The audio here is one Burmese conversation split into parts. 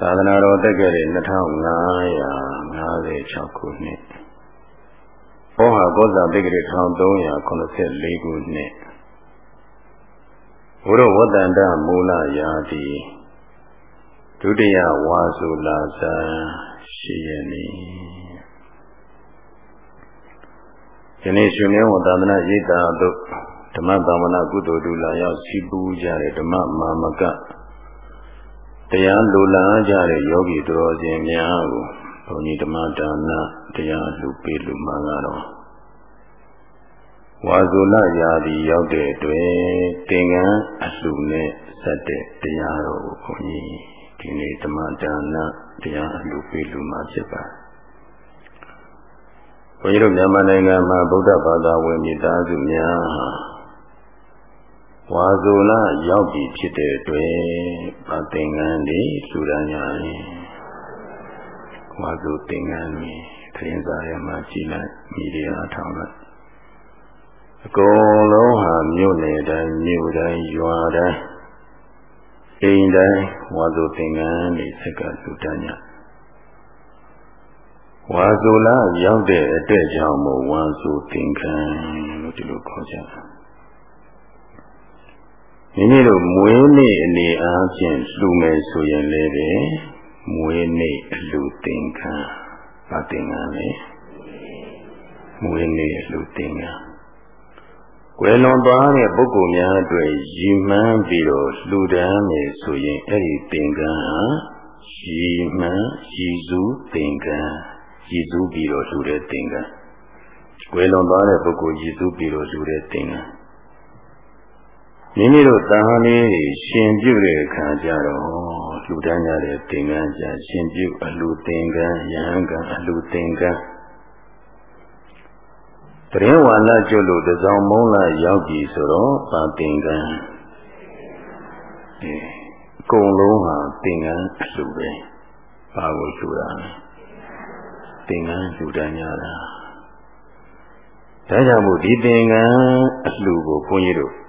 သာသနာတော်တက်ခဲ့တဲ့2556ခုနှစ်ဘောဟာကောဇာတိတ်ကလေး1384ခုနှစ်ဘုရဝတ္တန္တမူလရာတိဒုတိယဝါစုလာဇန်ရှိရနေယနေ့ရှင်မြတ်ဝသာသနာရိပ်သာတို့ဓမ္မသမ္မနာကုသိုလ်ဒုလာရောက်စီပူကြတဲ့ဓမ္မမာမက တရားလိုလားကြတဲ့ယောဂီတော်ရှင်များကိုဘုန်းကြီးဓမ္မဒါနတရားလူပေးလူမှန်ကတော့ဝါဇုလရာဒီရောက်တဲ့အတွက်သင်္ကန်းအလှနဲ့ဆက်တဲ့တရားတော်ကိုဘုန်းကြီးဒီနေ့ဓမ္မဒါနတရားအလှပေးလူမှဖြစ်ပါတယ်ဘုန်းကြီးတို့မြန်မာနိုင်ငံမှာဗုဒ္ဓဘာသာဝင်မိသားစုများ ဝါဇုလရောက်ပြီဖြစ်တဲ့အတွက်ဗာသင်္ကန်းလေးလူရန်ညာရင်ဝါဇုသင်္ကန်းလေးခရင်စာရမှာကြည်လိုက်မိဒီယာထောင်းလိုက်အကုန်လုံးဟာမြို့နယ်တိုင်းမြို့တိုင်းရွာတိုင်းအိမ်တိုင်းဝါဇုသင်္ကန်းလေးစက်ကလူတန်းညာဝါဇုလရောက်တဲ့အတွက်ကြောင့်မို့ဝါဇုသင်္ကန်းလို့ဒီလိုခေါ်ကြတာ မိမိတို့မွေးနေ့အနေအားဖြင့်လှူမယ်ဆိုရင်လည်းပဲမွေးနေ့အလှသင်္ကန်းဗာသင်္ကန်းလေမွေးနေ့အလှသင်္ကန်းကွယ်လွန်သွားတဲ့ပုဂ္ဂိုလ်များအတွက်ရည်မှန်းပြီးတော့လှူဒန်းမယ်ဆိုရင်အဲ့ဒီသင်္ကန်းဟာရည်မှန်းရည်စူးသင်္ကန်းရည်စူးပြီးတော့လှူတဲ့သင်္ကန်းကွယ်လွန်သွားတဲ့ပုဂ္ဂိုလ်ရည်စူးပြီးတော့လှူတဲ့သင်္ကန်း မိမိတို့တန်ခါလေးတွေရှင်ပြုတဲ့အခါကျတော့လူတန်းကြတဲ့သင်္ကန်းကြရှင်ပြုအလူသင်္ကန်းယဟန်ကအလူသင်္ကန်းတရင်ဝါလာကျွတ်လို့တစောင်းမုံးလာရောက်ပြီဆိုတော့ပါသင်္ကန်းအဲအကုန်လုံးဟာသင်္ကန်းအလူပဲပါကိုလူတာသင်္ကန်းလူတန်းကြတာဒါကြောင့်မို့ဒီသင်္ကန်းအလူကိုဘုန်းကြီးတို့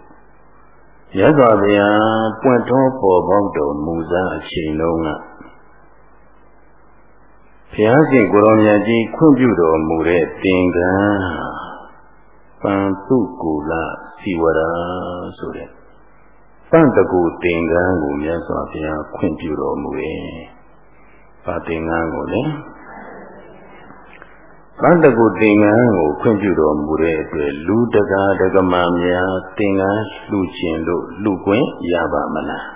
ရသော်ဗျာပွင့်တော်ပေါ်ပေါက်တော်မူစားအချိန်လုံးကဘုရားရှင်ကိုရောမြတ်ကြီးခွင့်ပြုတော်မူတဲ့သင်္ကန်းပန်တုကူလစီဝရာဆိုတဲ့ပန့်တကူသင်္ကန်းကိုမြတ်စွာဘုရားခွင့်ပြုတော်မူရဲ့။ဗာသင်္ကန်းကိုလည်း ဗန္တကုသင်္ကန်းကိုခွင့်ပြုတော်မူတဲ့အတွက်လူတကာဒကမာများသင်္ကန်းလှူခြင်းလို့လှူခွင့်ရပါမလား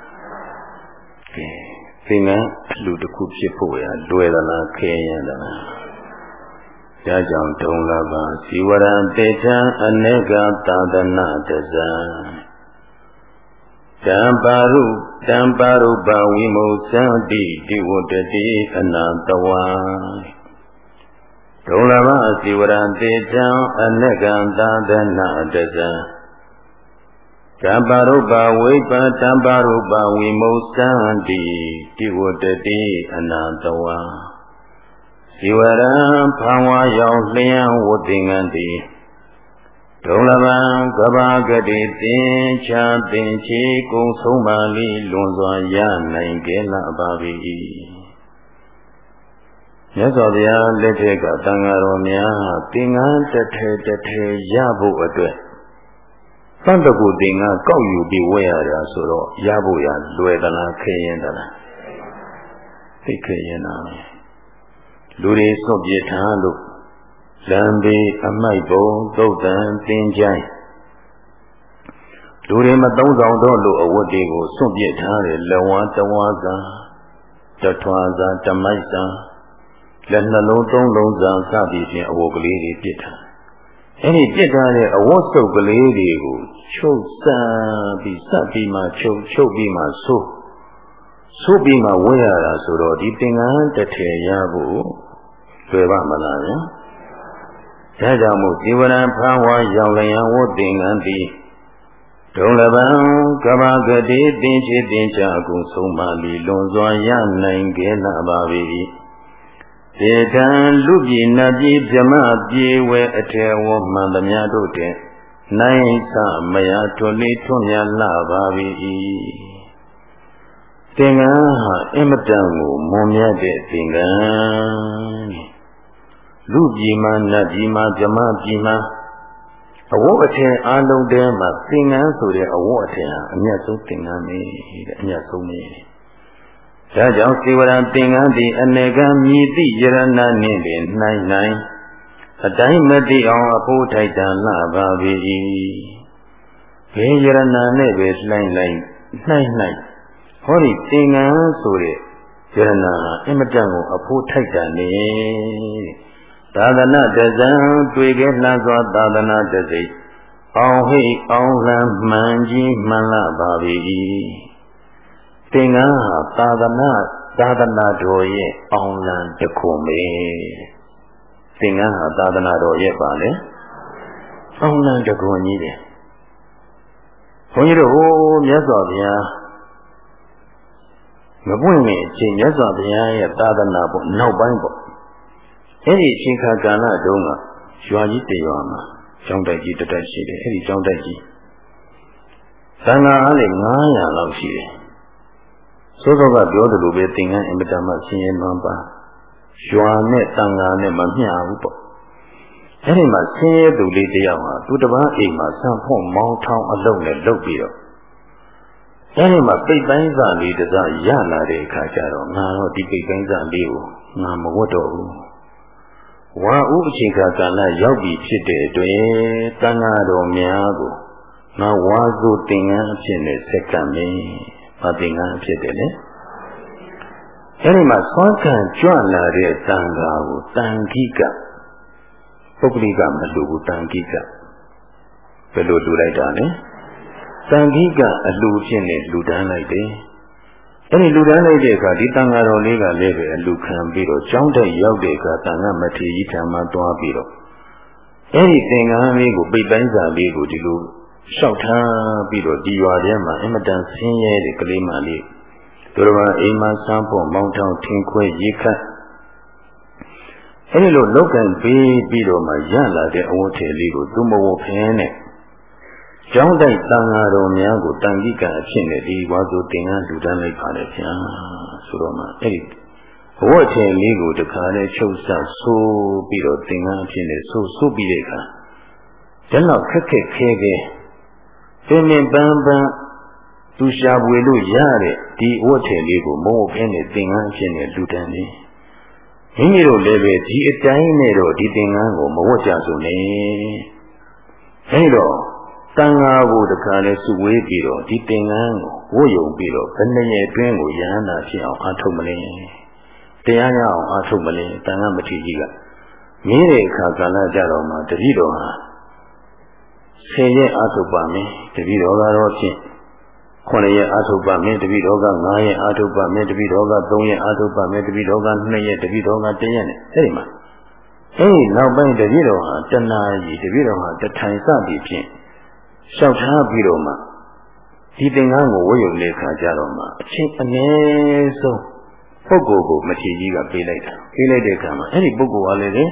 ကဲသင်္ကန်းလှူတစ်ခုဖြစ်ဖို့ရလွယ်သလားခဲရသလားဒါကြောင့်ဒုံလပါဇီဝရံတေထံအနေကသာသနာတဇံတံပါရုတံပါရုပဝိမုသံတိတိဝတ္တိအနာတဝါ ဒုံလဘစီဝရံတေတံအနကံသာသနာတဇံတံပါရုပဝိပတံပါရုပဝိမုသံတိတိဝတတိအနာတဝါဇီဝရံဖံဝါရောက်လျံဝတ္တင်္ဂန္တိဒုံလဘံကဘာဂတိသင်္ချာသင်္ချေကုံဆုံးပါလိလွန်စွာရနိုင်ကြလပါ၏ မြတ်စွာဘုရားလက်ထက်ကတန်ဃာတော်များသင်္ကန်းတစ်ထဲတစ်ထဲရဖို့အတွက်သံတကူသင်္ကန်းကောက်ယူပြီးဝဲရတာဆိုတော့ရဖို့ရလွယ်သလားခဲရင်သလားသိခဲရင်တာလူတွေစွန့်ပြထားလို့လမ်းဘေးအမိုက်ပုံသုတ်တန်သင်ချိုင်းလူတွေမသုံးဆောင်တော့လို့အဝတ်တွေကိုစွန့်ပြထားတယ်လဝါတဝါစာတထွာစာတမိုက်စာ လက်နှလုံးသုံးလုံးစာစသည်ဖြင့်အဝတ်ကလေးတွေပြစ်ထားအဲဒီပြစ်ထားတဲ့အဝတ်စုပ်ကလေးတွေကိုချုပ်စမ်းပြီးစပ်ပြီးမှချုပ်ချုပ်ပြီးမှဆိုးဆိုးပြီးမှဝဲရတာဆိုတော့ဒီသင်္ကန်းတစ်ထည်ရဖို့လွယ်ပါမလားဗျာဒါကြောင့်မို့ဇီဝရံဖန်ဝါရောင်လျံဝတ်သင်္ကန်းသည်ဒုံလပံကဘာဂတိတင်ချေတင်ချအကုန်ဆုံးပါလီလွန်စွာရနိုင်ခဲ့လာပါ၏ေ တံလူပြည်နတ်ပြည်ဗြမပြေဝဲအထေဝမှန်သမျှတို့တဲ့နိုင်သမယထွန်လေးထွန်မြလာပါ၏သင်္ကန်းဟာအင်မတန်ကိုမွန်မြတ်တဲ့သင်္ကန်းလူပြည်မှာနတ်ပြည်မှာဗြဟ္မပြည်မှာအဝတ်အထည်အလုံးတဲမှာသင်္ကန်းဆိုတဲ့အဝတ်အထည်ဟာအမြတ်ဆုံးသင်္ကန်းပဲတဲ့အမြတ်ဆုံးပဲ ဒါကြောင့်စေဝရသင်္ကန်းသည်အနေကမြည်သည့်ယရဏနှင့်ပင်နိုင်နိုင်အတိုင်းမသိအောင်အဖို့ထိုက်တန်လှပါပေ၏ဘေယရဏနဲ့ပဲလှိုင်းလိုက်နှိုင်းနှိုင်းဟောဒီသင်္ကန်းဆိုတဲ့ယရဏဟာအင်မတန်ကိုအဖို့ထိုက်တန်နေသာသနာတဇံတွေ့ခဲ့လှစွာသာသနာတစိအောင်ဟိအောင်လံမှန်ကြီးမှန်လာပါပြီ သင်္ကန်းဟာသာသနာသာသနာတော်ရဲ့အောင်လံတခုမေသင်္ကန်းဟာသာသနာတော်ရဲ့ပါလေအောင်လံတခုကြီးတယ်ဘုန်းကြီးတို့ဟိုမြတ်စွာဘုရားမပွင့်ခင်အချိန်မြတ်စွာဘုရားရဲ့သာသနာပေါ့နောက်ပိုင်းပေါ့အဲ့ဒီအချိန်ခါကာလတုန်းကရွာကြီးတရွာမှာကျောင်းတိုက်ကြီးတတက်ရှိတယ်အဲ့ဒီကျောင်းတိုက်ကြီးသံဃာအားလည်း900လောက်ရှိတယ် သို့သောကပြောသလိုပဲသင်္ကန်းအင်မတန်မှဆင်းရဲမှန်းပါရွာနဲ့တန်ဃာနဲ့မမျှဘူးပေါ့အဲ့ဒီမှာဆင်းရဲသူလေးတယောက်ဟာသူတပန်းအိမ်မှာဆံဖို့မောင်းထောင်းအလုပ်နဲ့လုပ်ပြီးတော့အဲ့ဒီမှာပိတ်ပိုင်းစာလေးတစားရလာတဲ့အခါကျတော့ငါတော့ဒီပိတ်ပိုင်းစာလေးကိုငါမဝတ်တော့ဘူးဝါဥအချိန်ခါကာလရောက်ပြီဖြစ်တဲ့အတွက်တန်ဃာတော်များကိုငါဝါစုသင်္ကန်းအဖြစ်နဲ့စက္ကန့်မင်း မသင်္ကန်းအဖြစ်တယ်လေအဲဒီမှာသွမ်းခံကြွလာတဲ့တန်ဃာကိုတန်ခိကပုဂ္ဂလိကမလူဘူးတန်ခိကဘယ်လိုလူလိုက်တာလဲတန်ခိကအလူဖြစ်နေလူတန်းလိုက်တယ်အဲ့ဒီလူတန်းလိုက်တဲ့အခါဒီတန်ဃာတော်လေးကလည်းပဲအလူခံပြီးတော့ကျောင်းတက်ရောက်တဲ့အခါတန်ဃာမထေရကြီးထံမှာတွားပြီးတော့အဲ့ဒီသင်္ကန်းလေးကိုပိတ်ပိုင်းစာလေးကိုဒီလို လျှောက်ထားပြီးတော့ဒီရွာထဲမှာအင်မတန်ဆင်းရဲတဲ့ကလေးမလေးတို့တော်အိမ်မှာစမ်းဖို့မောင်းထောင်ထင်းခွဲရေခတ်အဲဒီလိုလောက်ကံပေးပြီးတော့မှရလာတဲ့အဝတ်ထည်လေးကိုသူမဝတ်ဖင်းနဲ့ကျောင်းတိုက်တန်ဃာတော်များကိုတန်ကြီးကံအဖြစ်နဲ့ဒီဝါဆိုတင်ကန်းလူတန်းလိုက်ပါတယ်ဗျာဆိုတော့မှအဲ့ဒီဘဝချင်းလေးကိုတခါနဲ့ချုပ်ဆက်ဆိုးပြီးတော့တင်ကန်းအဖြစ်နဲ့ဆိုးဆိုးပြီးတဲ့အခါဒါတော့ခက်ခက်ခဲခဲ ပင်ပင်ပန်းပန်းသူရှာပွေလို့ရတဲ့ဒီဝတ်ထည်လေးကိုမုံဖင်းနဲ့တင်ကန်းအဖြစ်နဲ့လူတန်းနေမိမိတို့လည်းပဲဒီအတိုင်းနဲ့တော့ဒီတင်ကန်းကိုမဝတ်ကြစုံနဲ့အဲဒီတော့တန်ဃာကိုတခါလဲစုဝေးပြီးတော့ဒီသင်္ကန်းကိုဝတ်ယုံပြီးတော့ဘယ်နှရဲ့အတွင်းကိုယန္တာဖြစ်အောင်အားထုတ်မလဲတရားရအောင်အားထုတ်မလဲတန်ဃာမထေရကြီးကမြင်းတဲ့အခါကာလကြတော့မှတတိတော်ဟာ ဆယ်ရက်အားထုတ်ပါမယ်တတိတော်ကတော့ဖြင့်ခုနှစ်ရက်အားထုတ်ပါမယ်တပိတော်က9ရက်အားထုတ်ပါမယ်တပိတော်က3ရက်အားထုတ်ပါမယ်တပိတော်က2ရက်တပိတော်က1ရက်နဲ့အဲ့ဒီမှာအဲ့ဒီနောက်ပိုင်းတပိတော်ဟာတဏှာကြီးတပိတော်ဟာတထိုင်စသည်ဖြင့်လျှောက်ထားပြီးတော့မှဒီသင်္ကန်းကိုဝတ်ယူတဲ့အခါကျတော့မှအချင်းအနည်းဆုံးပုဂ္ဂိုလ်ကိုမထေကြီးကပေးလိုက်တာပေးလိုက်တဲ့အခါမှာအဲ့ဒီပုဂ္ဂိုလ်ကလည်းလေ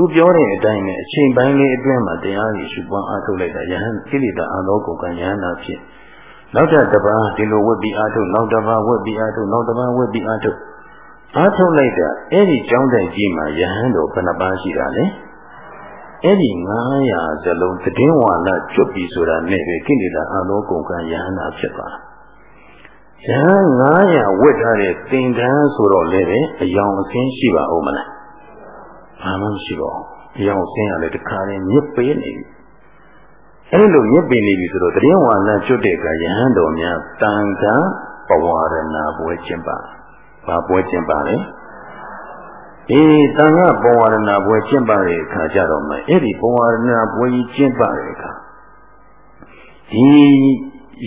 သူပြောတဲ့အတိုင်းနဲ့အချိန်ပိုင်းလေးအတွင်းမှာတရားကြီးရှုပွားအားထုတ်လိုက်တာယဟန်ကိလေသာအလောကိုကယဟန်နာဖြစ်နောက်ထပ်တစ်ပါးဒီလိုဝတ်ပြီးအားထုတ်နောက်တစ်ပါးဝတ်ပြီးအားထုတ်နောက်တစ်ပါးဝတ်ပြီးအားထုတ်အားထုတ်လိုက်တာအဲ့ဒီကြောင်းတိုင်ကြီးမှာယဟန်တော်ဘယ်နှပါးရှိတာလဲအဲ့ဒီ900စလုံးသတင်းဝါဒကျွတ်ပြီဆိုတာနဲ့ပဲကိလေသာအလောကုန်ကယဟနာဖြစ်သွားယဟန်900ဝတ်ထားတဲ့သင်္ကန်းဆိုတော့လည်းပဲအယောင်အစင်းရှိပါဦးမလား ဘာမှမရှိပါဘူးအယောင်အစင်းကလည်းတခါနဲ့မြစ်ပေးနေပြီအဲ့လိုမြစ်ပင်နေပြီဆိုတော့တရင်ဝါလကျွတ်တဲ့ကယဟန်တော်များတန်ခါပဝရဏပွဲကျင့်ပါဘာပွဲကျင့်ပါလဲအေးတန်ခါပဝရဏပွဲကျင့်ပါတဲ့အခါကျတော့မှအဲ့ဒီပဝရဏပွဲကြီးကျင့်ပါတဲ့အခါဒီ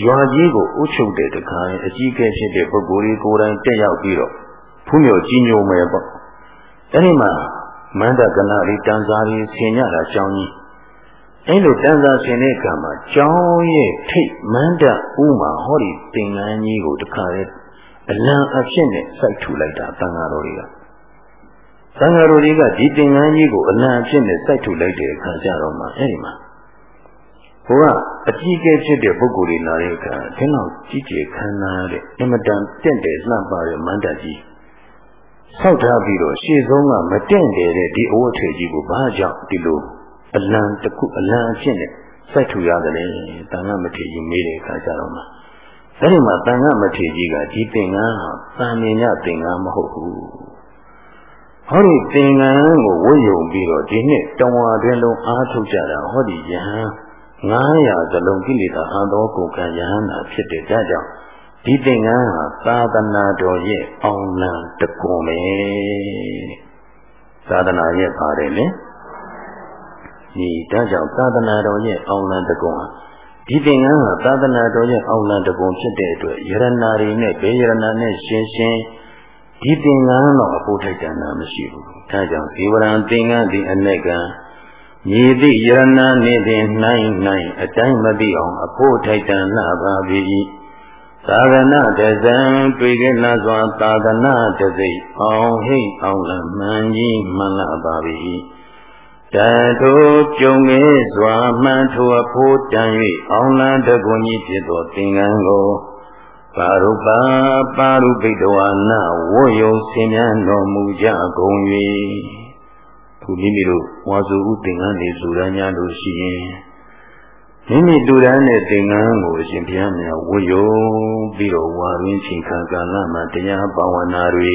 ရွာကြီးကိုဥချုပ်တဲ့တခါအကြီးကဲဖြစ်တဲ့ပုဂ္ဂိုလ်ကြီးကိုယ်တိုင်တက်ရောက်ပြီးတော့ဖူးမြော်ကြီးညိုမယ်ပေါ့အဲ့ဒီမှာ မန္တကနာရီတန်စာရီဆင်ညတာကြောင်းကြီးအဲလိုတန်စာရှင်တဲ့ကံမှာကျောင်းရဲ့ထိတ်မန္တဥမှာဟောဒီသင်္ကန်းကြီးကိုတခါလေအလံအဖြစ်နဲ့စိုက်ထူလိုက်တာတန်ဃာတော်တွေကတန်ဃာတော်တွေကဒီသင်္ကန်းကြီးကိုအလံအဖြစ်နဲ့စိုက်ထူလိုက်တဲ့အခါကျတော့မှအဲဒီမှာဟိုကအကြီးကဲဖြစ်တဲ့ပုဂ္ဂိုလ်တွေလာတဲ့အခါခင်းတော့ကြီးကျယ်ခမ်းနားတဲ့အမတန်တင့်တယ်လှပတဲ့မန္တကြီး ဆောက်ထားပြီးတော့ရှေ့ဆုံးကမတင့်တယ်တဲ့ဒီအဝတ်ထေကြီးကိုဘာကြောင့်ဒီလိုအလံတစ်ခုအလံအဖြစ်နဲ့စိုက်ထူရတယ်လေတန်ခါမထေကြီးမေးတဲ့အခါကျတော့မှအဲဒီမှာတန်ခါမထေကြီးကဒီသင်္ကန်းဟာတန်မြင်ညသင်္ကန်းမဟုတ်ဘူးဟောဒီသင်္ကန်းကိုဝတ်ယုံပြီးတော့ဒီနှစ်တဝါတွင်လုံးအားထုတ်ကြတာဟောဒီယဟန်900ဇလုံးကိလေသာအာသောကိုကံယဟန္တာဖြစ်တဲ့ကြကြောင့် ဒီသင်္ကန်းဟာသာသနာတော်ရဲ့အောင်လံတကွန်ပဲသာသနာရဲ့ပါတယ်လေဒီဒါကြောင့်သာသနာတော်ရဲ့အောင်လံတကွန်ဟာဒီသင်္ကန်းဟာသာသနာတော်ရဲ့အောင်လံတကွန်ဖြစ်တဲ့အတွက်ယရနာတွေနဲ့ဘေးယရနာနဲ့ရှင်းရှင်းဒီသင်္ကန်းတော့အဖို့ထိုက်တန်တာမရှိဘူးဒါကြောင့်ဇေဝရံသင်္ကန်းဒီအ내ကံမြည်သည့်ယရနာနေသည်နိုင်နိုင်အတိုင်းမသိအောင်အဖို့ထိုက်တန်လာပါပြီ သာသနာတဇံတွေ့ခဲ့လာစွာသာသနာတစိတ်အောင်ဟိတ်အောင်လမှန်ကြီးမှန်လာပါပြီတထိုကြုံခဲ့စွာမှန်ထိုအဖို့တန်၍အောင်လံတကွန်ကြီးဖြစ်သောသင်္ကန်းကိုပါရုပါပါရုပိတဝါနာဝေယုံဆင်မြန်းတော်မူကြကုန်၍ခုမိမိတို့ဝါစုဥသင်္ကန်းနေလူရမ်းများလို့ရှိရင် မိမိလူရမ်းတဲ့သင်္ကန်းကိုအရှင်ဘုရားများဝတ်ယုံပြီးတော့ဝါရင်းချိန်ခံကာလမှာတရားဘာဝနာတွေ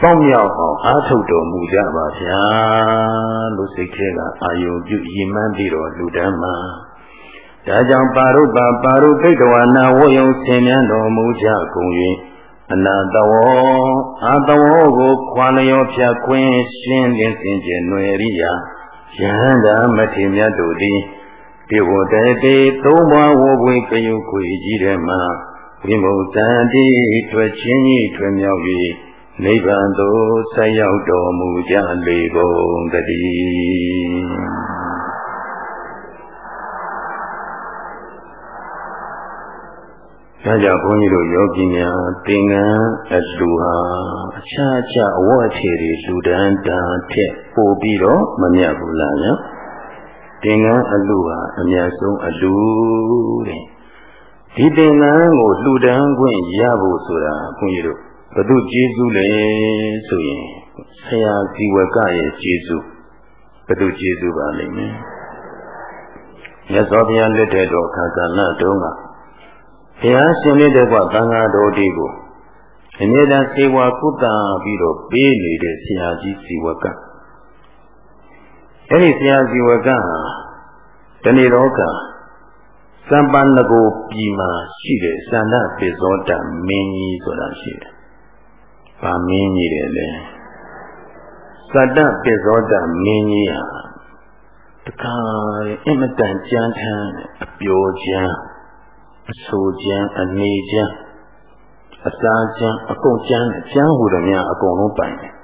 ပေါင်းမြောက်အောင်အားထုတ်တော်မူကြပါဗျာလို့စိတ်ထဲကအာယုံပြုရည်မှန်းပြီးတော့လူတန်းမှာဒါကြောင့်ပါရုပ္ပပါရုပိတဝနာဝယုံဆင်မြန်းတော်မူကြကုန်၍အနာတဝောအာတဝောကိုခွာလျောဖြတ်ခွင်းရှင်းလင်းစင်ကြယ်ຫນွယ်ရိယာယဟန္တာမထေမြတ်တို့သည် ဒီဝတတေသုံးပါးဝဝေကယုခွေကြီးတဲ့မှာဝိမု क्त ံတိထွက်ချင်းကြီးထွေမြောက်၍နိဗ္ဗာန်သို့ဆက်ရောက်တော်မူကြလေကုန်တည်းဒါကြောင့်ဘုန်းကြီးတို့ယောဂီများသင်္ကန်းအလှဟာအခြားအခြားအဝတ်အခြေတွေလူတန်းတန်းထက်ပိုပြီးတော့မမြတ်ဘူးလားညာ သင်္ကန်းအလှဟာအများဆုံးအလှတဲ့ဒီသင်္ကန်းကိုလှူဒန်းခွင့်ရဖို့ဆိုတာဘုန်းကြီးတို့ဘု து ကျေးဇူးလဲဆိုရင်ဆရာဇီဝကရဲ့ကျေးဇူးဘု து ကျေးဇူးပါလိမ့်မယ်မြတ်စွာဘုရားလက်ထက်တော်ခါကာလတုန်းကဘုရားရှင်မြတ်တဲ့ကသံဃာတော်ဒီကိုအမြဲတမ်းစေဝါကုသပြီးတော့ပေးနေတဲ့ဆရာကြီးဇီဝက အဲ့ဒီဆရာဇီဝကဟာတဏိရောကစံပန္နကိုပြည်မှာရှိတဲ့သန္တာပိဇောတမင်းကြီးဆိုတာရှိတယ်။ဗာမင်းကြီးတယ်လေ။သတ္တပိဇောတမင်းကြီးဟာတခါအင်မတန်ကြမ်းထမ်းအပျော်ချမ်းအဆိုကျမ်းအနေကျမ်းအစာကျမ်းအကုန်ကျမ်းကျမ်းဟူသည်များအကုန်လုံးပိုင်တယ်။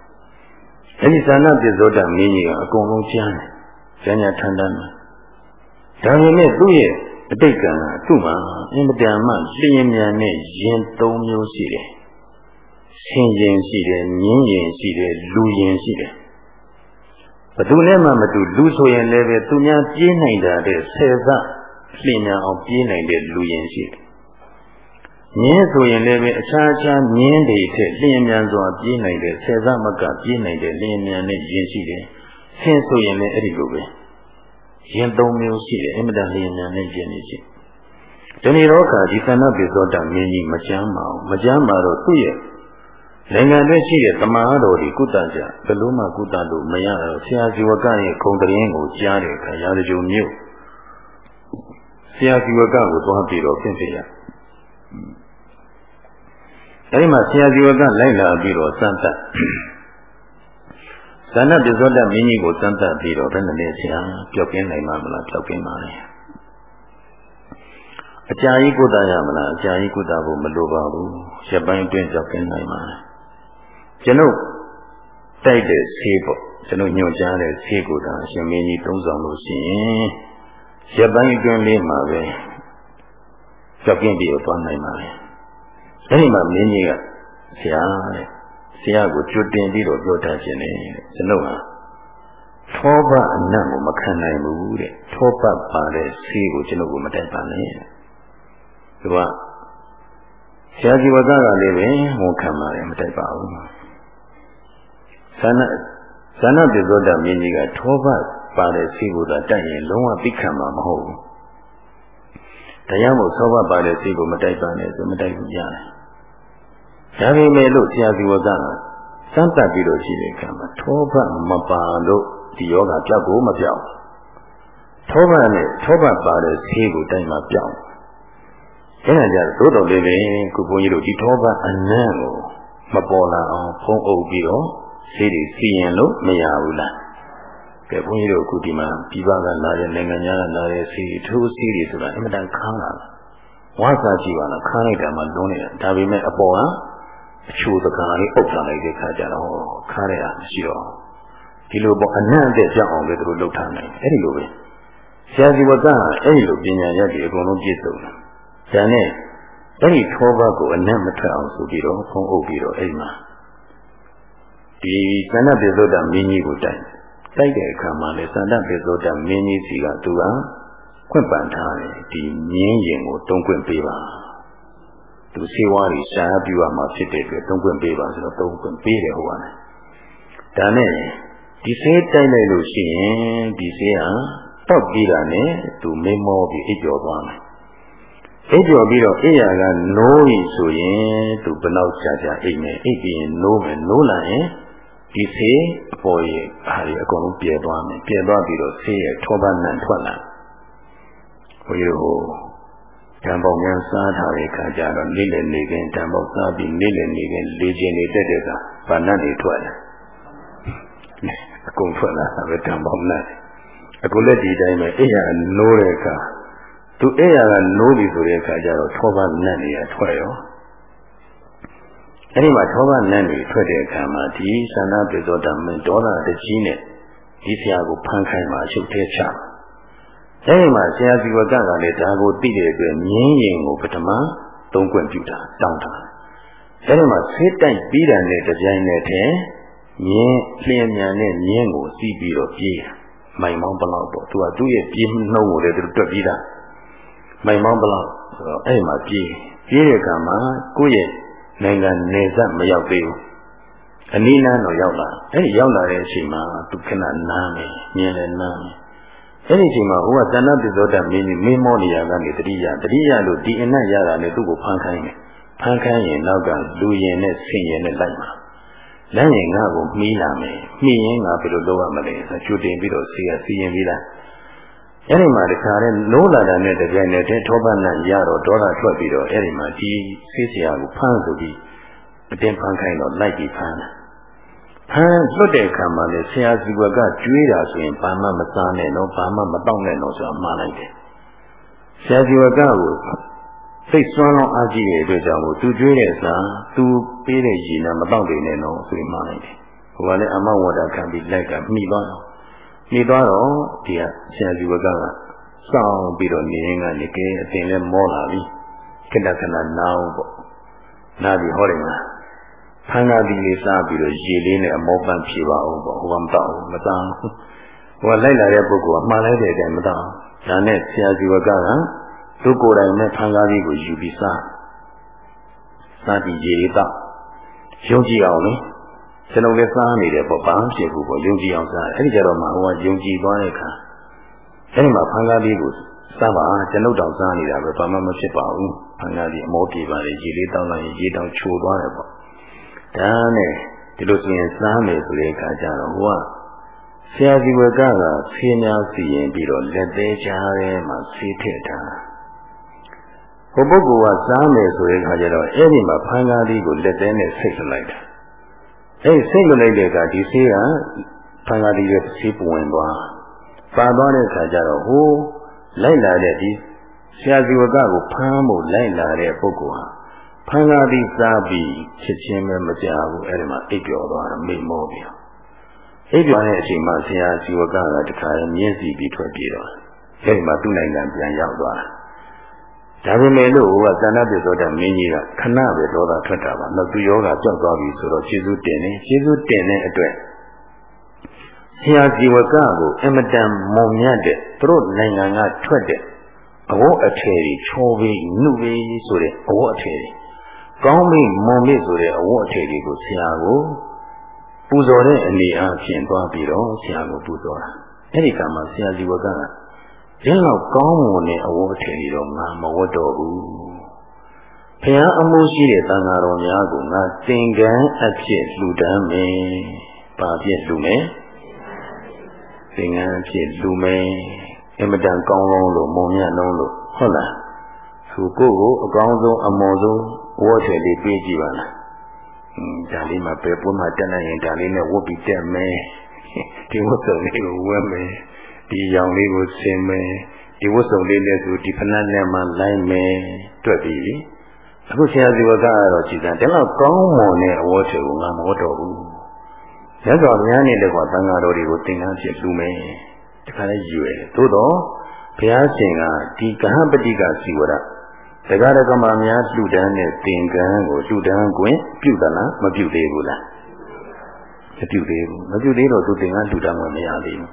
အဲဒီသာနာပိဇောတမင်းကြီးကအကုန်လုံးကျမ်းတယ်။ကျမ်းညာထန်တမ်းတယ်။ဒါပေမဲ့သူ့ရဲ့အတိတ်ကံကသူ့မှာအင်မတန်မှလျင်မြန်တဲ့ရင်သုံးမျိုးရှိတယ်။ဆင်ရင်ရှိတယ်၊မြင်းရင်ရှိတယ်၊လူရင်ရှိတယ်။ဘယ်သူနဲ့မှမတူလူဆိုရင်လည်းပဲသူများပြေးနိုင်တာတဲ့ဆယ်သလျင်မြန်အောင်ပြေးနိုင်တဲ့လူရင်ရှိတယ်။ မြင်းဆိုရင်လည်းပဲအခြားအခြားမြင်းတွေထက်လျင်မြန်စွာပြေးနိုင်တဲ့ဆယ်သမကပြေးနိုင်တဲ့လျင်မြန်တဲ့ရင်ရှိတယ်။ဆင်းဆိုရင်လည်းအဲ့ဒီလိုပဲ။ရင်သုံးမျိုးရှိတယ်အင်မတန်လျင်မြန်တဲ့ရင်တွေရှိတယ်။ဒီနေ့တော့ခါဒီသန္နပိသောတာမြင်းကြီးမကြမ်းပါဘူး။မကြမ်းပါတော့သူ့ရဲ့နိုင်ငံတွင်းရှိတဲ့တမန်တော်ဒီကုသကြဘယ်လို့မှကုသလို့မရတော့ဆရာဇီဝကရဲ့ခုံတရင်ကိုကြားတဲ့အခါရာဇဂျုံမြို့ဆရာဇီဝကကိုသွားပြီးတော့ပြင်ပြရ အဲဒီမှာဆရာဇီဝကလိုက်လာပြီးတော့စမ်းသပ်ဇာနပစ္စောတမင်းကြီးကိုစမ်းသပ်ပြီးတော့ဘယ်နဲ့လဲဆရာပျောက်ကင်းနိုင်မှာမလားပျောက်ကင်းပါလေအကြာကြီးကုသရမလားအကြာကြီးကုသဖို့မလိုပါဘူးရပိုင်းတွင်းပျောက်ကင်းနိုင်ပါလေကျွန်ုပ်တိုက်တဲ့ဆေးပေါ့ကျွန်တော်ညွှန်ကြားတဲ့ဆေးကိုဒါအရှင်မင်းကြီးသုံးဆောင်လို့ရှိရင်ရပိုင်းအတွင်းလေးမှာပဲကြောက်ကင်းပြီးတော့သွားနိုင်ပါလေ အဲဒီမှာမင်းကြီးကဆရာတဲ့ဆရာကိုကြွတင်ပြီးတော့ပြောတတ်ခြင်းလေကျွန်ုပ်ဟာထောပအနတ်ကိုမခံနိုင်ဘူးတဲ့ထောပပါတဲ့ဆေးကိုကျွန်တော်ကမတိုက်ပါနဲ့သူကဆရာကြီးဝကကလည်းပဲဝန်ခံပါတယ်မတိုက်ပါဘူးဇာနဇာနပိသောတမင်းကြီးကထောပပါတဲ့ဆေးကိုသာတိုက်ရင်လုံးဝသိခံမှာမဟုတ်ဘူးတရားမို့သောဘပါတဲ့ဆေးကိုမတိုက်ပါနဲ့ဆိုမတိုက်ဘူးရတယ် ဒါပေမဲ့လို့ဆရာကြီးဝကကစမ်းသပ်ပြီးတော့ရှိတဲ့အခါမှာထောပမပါလို့ဒီယောဂပြောက်ကိုမပြောက်ထောပနဲ့ထောပပါတဲ့ဆေးကိုတိုက်မှပြောက်အဲ့ဒါကြသို့တော်လေးပဲခုဘုန်းကြီးတို့ဒီထောပအနံ့ကိုမပေါ်လာအောင်ဖုံးအုပ်ပြီးတော့ဆေးတွေစီရင်လို့မရဘူးလားကဲဘုန်းကြီးတို့အခုဒီမှာပြည်ပကလာတဲ့နိုင်ငံခြားကလာတဲ့ဆေးထိုးဆေးတွေဆိုတာအင်မတန်ခမ်းလာတယ်ဝါစာကြည့်ပါလားခမ်းလိုက်တာမှလုံးနေတာဒါပေမဲ့အပေါ်က အချိုးတကားလေးအုပ်ထားလိုက်တဲ့ခါကျတော့ခါရတာမရှိတော့ဒီလိုပေါ့အနံ့တဲ့ကြောက်အောင်လည်းသူတို့လုပ်ထားနိုင်အဲ့ဒီလိုပဲဆရာစီဝကအဲ့ဒီလိုပညာရည်အကုန်လုံးပြည့်စုံတယ်ဒါနဲ့အဲ့ဒီထောဘကိုအနံ့မထွက်အောင်ဆိုပြီးတော့ဖုံးအုပ်ပြီးတော့အဲ့မှာဒီသန္တပိသုဒ္ဓမင်းကြီးကိုတိုက်တိုက်တဲ့အခါမှာလေသန္တပိသုဒ္ဓမင်းကြီးစီကသူကခွင့်ပန်ထားတယ်ဒီမြင်းရင်ကိုတုံးခွင့်ပေးပါ သူစေဝါးကြီးရှားပြူရမှာဖြစ်တဲ့အတွက်တုံးခွင့်ပေးပါဆိုတော့တုံးခွင့်ပေးတယ်ဟိုကလည်းဒါနဲ့ဒီဆေးတိုက်လိုက်လို့ရှိရင်ဒီဆေးဟာတောက်ပြီးတာနဲ့သူမိမောပြီးအိပ်ကျော်သွားမယ်အိပ်ကျော်ပြီးတော့အိယာကနိုးပြီဆိုရင်သူဘလောက်ကြာကြာအိပ်မယ်အိပ်ပြီးရင်နိုးမယ်နိုးလာရင်ဒီဆေးအပေါ်ရဲ့အားရအကုန်လုံးပြဲသွားမယ်ပြဲသွားပြီးတော့ဆေးရဲ့ထောပန်းနံထွက်လာဘုရားဟို တံပေါင်းများစားထားတဲ့ခါကျတော့နေ့လည်နေခင်တံပေါင်းစားပြီးနေ့လည်နေခင်လေကျင်နေတတ်တဲ့ကဘာနတ်တွေထွက်တယ်အကုန်ထွက်လာတာပဲတံပေါင်းနဲ့အခုလက်ဒီတိုင်းပဲအိယာနိုးတဲ့အခါသူအိယာကနိုးပြီဆိုတဲ့အခါကျတော့ထောပန်းနတ်တွေကထွက်ရောအဲ့ဒီမှာထောပန်းနတ်တွေထွက်တဲ့အခါမှာဒီသန္တာပိသောတမင်းဒေါသတကြီးနဲ့ဒီဆရာကိုဖမ်းခိုင်းမှအချုပ်ထဲချ အဲဒီမှာဆရာစီဝကကလည်းဒါကိုသိတဲ့အတွက်မြင်းရင်ကိုပထမသုံးခွင့်ပြုတာတောင်းတာအဲဒီမှာဆေးတိုက်ပြီးတယ်နဲ့တပြိုင်နက်တည်းမြင်းလျင်မြန်နဲ့မြင်းကိုစီးပြီးတော့ပြေးမိုင်မောင်းဘလောက်တော့သူကသူ့ရဲ့ပြေးနှုံးကိုလည်းသူတွက်ပြီးတာမိုင်မောင်းဘလောက်ဆိုတော့အဲ့မှာပြေးပြေးတဲ့အခါမှာကိုယ့်ရဲ့နိုင်ငံနေဆက်မရောက်သေးဘူးအနည်းနာတော့ရောက်လာအဲ့ဒီရောက်လာတဲ့အချိန်မှာသူခဏနားမယ်မြင်လည်းနားမယ် အဲ့ဒီအချိန်မှာဟိုကသဏ္ဍပိသောတမင်းကြီးမင်းမောနေရကနေတတိယတတိယလို့ဒီအနက်ရတာနဲ့သူ့ကိုဖမ်းခိုင်းတယ်ဖမ်းခိုင်းရင်နောက်ကလူရင်နဲ့ဆင်ရင်နဲ့လိုက်မှာလမ်းရင်ငါ့ကိုမှီးလာမယ်မှီးရင်ငါဘယ်လိုလုပ်ရမလဲဆိုကြိုတင်ပြီးတော့စီရစီရင်ပြီးလားအဲ့ဒီမှာတခါတည်းနိုးလာတာနဲ့တပြိုင်နက်တည်းထောပန်းနဲ့ရတော့ဒေါသထွက်ပြီးတော့အဲ့ဒီမှာဒီဆေးဆရာကိုဖမ်းဆိုပြီးအတင်းဖမ်းခိုင်းတော့လိုက်ပြီးဖမ်းတ ယ်ဖမ်းလွတ်တဲ့အခါမှာလေဆရာစီဘကကျွေးတာဆိုရင်ဘာမှမစားနဲ့တော့ဘာမှမတောက်နဲ့တော့ဆိုတာမှားလိုက်တယ်ဆရာစီဘကကိုစိတ်စွမ်းလောင်းအားကြီးတဲ့အတွက်ကြောင့်မို့သူကျွေးတဲ့စားသူပေးတဲ့ရည်နဲ့မတောက်နေနဲ့တော့ဆိုပြီးမှားလိုက်တယ်ဟိုကလည်းအမဝဒခံပြီးလိုက်ကမှီသွားတော့မှီသွားတော့ဒီကဆရာစီဘကကစောင်းပြီးတော့နေရင်ကနေကဲအတင်လဲမောလာပြီခဏခဏနားပေါ့နားပြီးဟောတယ်မှာ ဖန်ကားဒီလေးစားပြီးတော့ရေလေးနဲ့အမောပန်းဖြေပါအောင်ပေါ့ဟိုကမတော့မတောင်းဟိုကလိုက်လာတဲ့ပုဂ္ဂိုလ်ကမှားလိုက်တဲ့အတိုင်းမတောင်းဒါနဲ့ဆရာစီဝကကသူကိုယ်တိုင်နဲ့ဖန်ကားလေးကိုယူပြီးစားစားပြီးရေလေးတော့ယုံကြည်အောင်လေကျွန်တော်လည်းစားနေတယ်ပေါ့ဘာမှဖြစ်ဘူးပေါ့ယုံကြည်အောင်စားအဲ့ဒီကြတော့မှဟိုကယုံကြည်သွားတဲ့အခါအဲ့ဒီမှာဖန်ကားလေးကိုစားပါကျွန်ုပ်တောင်စားနေတာပဲဘာမှမဖြစ်ပါဘူးဖန်ကားလေးအမောပြေပါလေရေလေးတောင်းလိုက်ရင်ရေတောင်ချိုသွားတယ်ပေါ့ ဒါနဲ့ဒီလိုဆိုရင်စားမယ်ဆိုတဲ့အခါကျတော့ဟိုကဆရာစီဝကကဆေးများစီရင်ပြီးတော့လက်သေးချားထဲမှာဆေးထည့်ထားဟိုပုဂ္ဂိုလ်ကစားမယ်ဆိုတဲ့အခါကျတော့အဲ့ဒီမှာဖန်ကားလေးကိုလက်သေးနဲ့ဆိတ်လိုက်တာအဲ့ဆိတ်လိုက်တဲ့အခါဒီဆေးကဖန်ကားလေးရဲ့ဆေးပွင့်သွားပါသွားတဲ့အခါကျတော့ဟိုလိုက်လာတဲ့ဒီဆရာစီဝကကိုဖမ်းဖို့လိုက်လာတဲ့ပုဂ္ဂိုလ်ဟာ ဖန်ကားပြီးစားပြီးဖြစ်ချင်းပဲမကြဘူးအဲ့ဒီမှာအိပ်ပျော်သွားတာမိမောပြီးအိပ်ပျော်တဲ့အချိန်မှာဆရာဇီဝကကတခါရင်မြင့်စီပြီးထွက်ပြေးတော့အဲ့ဒီမှာသူ့နိုင်ငံပြန်ရောက်သွားတာဒါပေမဲ့လို့ဟိုကသန္နပိသောတဲ့မင်းကြီးကခဏပဲဒေါသထွက်တာပါ။နောက်သူယောဂကြောက်သွားပြီဆိုတော့ကျေးဇူးတင်တယ်။ကျေးဇူးတင်တဲ့အတွက်ဆရာဇီဝကကိုအမတန်မုံမြတ်တဲ့သူတို့နိုင်ငံကထွက်တဲ့အဝတ်အထည်တွေချောပြီးနှုတ်ပြီးဆိုတဲ့အဝတ်အထည်တွေ ကောင်းပြီးမုံပြီးဆိုတဲ့အဝတ်အထည်တွေကိုဆရာကိုပူဇော်တဲ့အနေအားဖြင့်သွားပြီးတော့ဆရာကိုပူဇော်တာအဲ့ဒီကမှဆရာဇီဝကကဒီလောက်ကောင်းမွန်တဲ့အဝတ်အထည်တွေတော့ငါမဝတ်တော့ဘူးဘုရားအမှုရှိတဲ့သံဃာတော်များကိုငါသင်္ကန်းအဖြစ်လှူဒန်းမယ်။ဘာဖြစ်လှူမယ်။သင်္ကန်းအဖြစ်လှူမယ်။အမတန်ကောင်းလုံးလို့မုံမြတ်လုံးလို့ဟုတ်လား။သူကိုယ့်ကိုအကောင်းဆုံးအမော်ဆုံး ဝတ်ထည်လေးပေးကြည့်ပါလား။အင်းဒါလေးမှပဲပွင့်မှတက်နိုင်ရင်ဒါလေးနဲ့ဝတ်ပြီးတက်မယ်။ဒီဝတ်စုံလေးကိုဝတ်မယ်။ဒီရောင်လေးကိုဆင်မယ်။ဒီဝတ်စုံလေးနဲ့ဆိုဒီဖဏနဲ့မှလိုက်မယ်။တွေ့ပြီ။အခုဆရာဇီဝကကတော့ကြည်တယ်ဒီလောက်ကောင်းမွန်တဲ့အဝတ်တွေကိုငါမဝတ်တော့ဘူးရသော်ဘုရားနဲ့တကွာသံဃာတော်တွေကိုသင်္ကန်းဖြစ်လူမယ်တခါလဲယူရတယ်သို့တော့ဘုရားရှင်ကဒီကဟပတိကဇီဝရ တက္ကရာကမများလှူဒန်းတဲ့သင်္ကန်းကိုလှူဒန်းခွင့်ပြုသလားမပြုသေးဘူးလားမပြုသေးဘူးမပြုသေးတော့သူသင်္ကန်းလှူဒန်းခွင့်မရသေးဘူး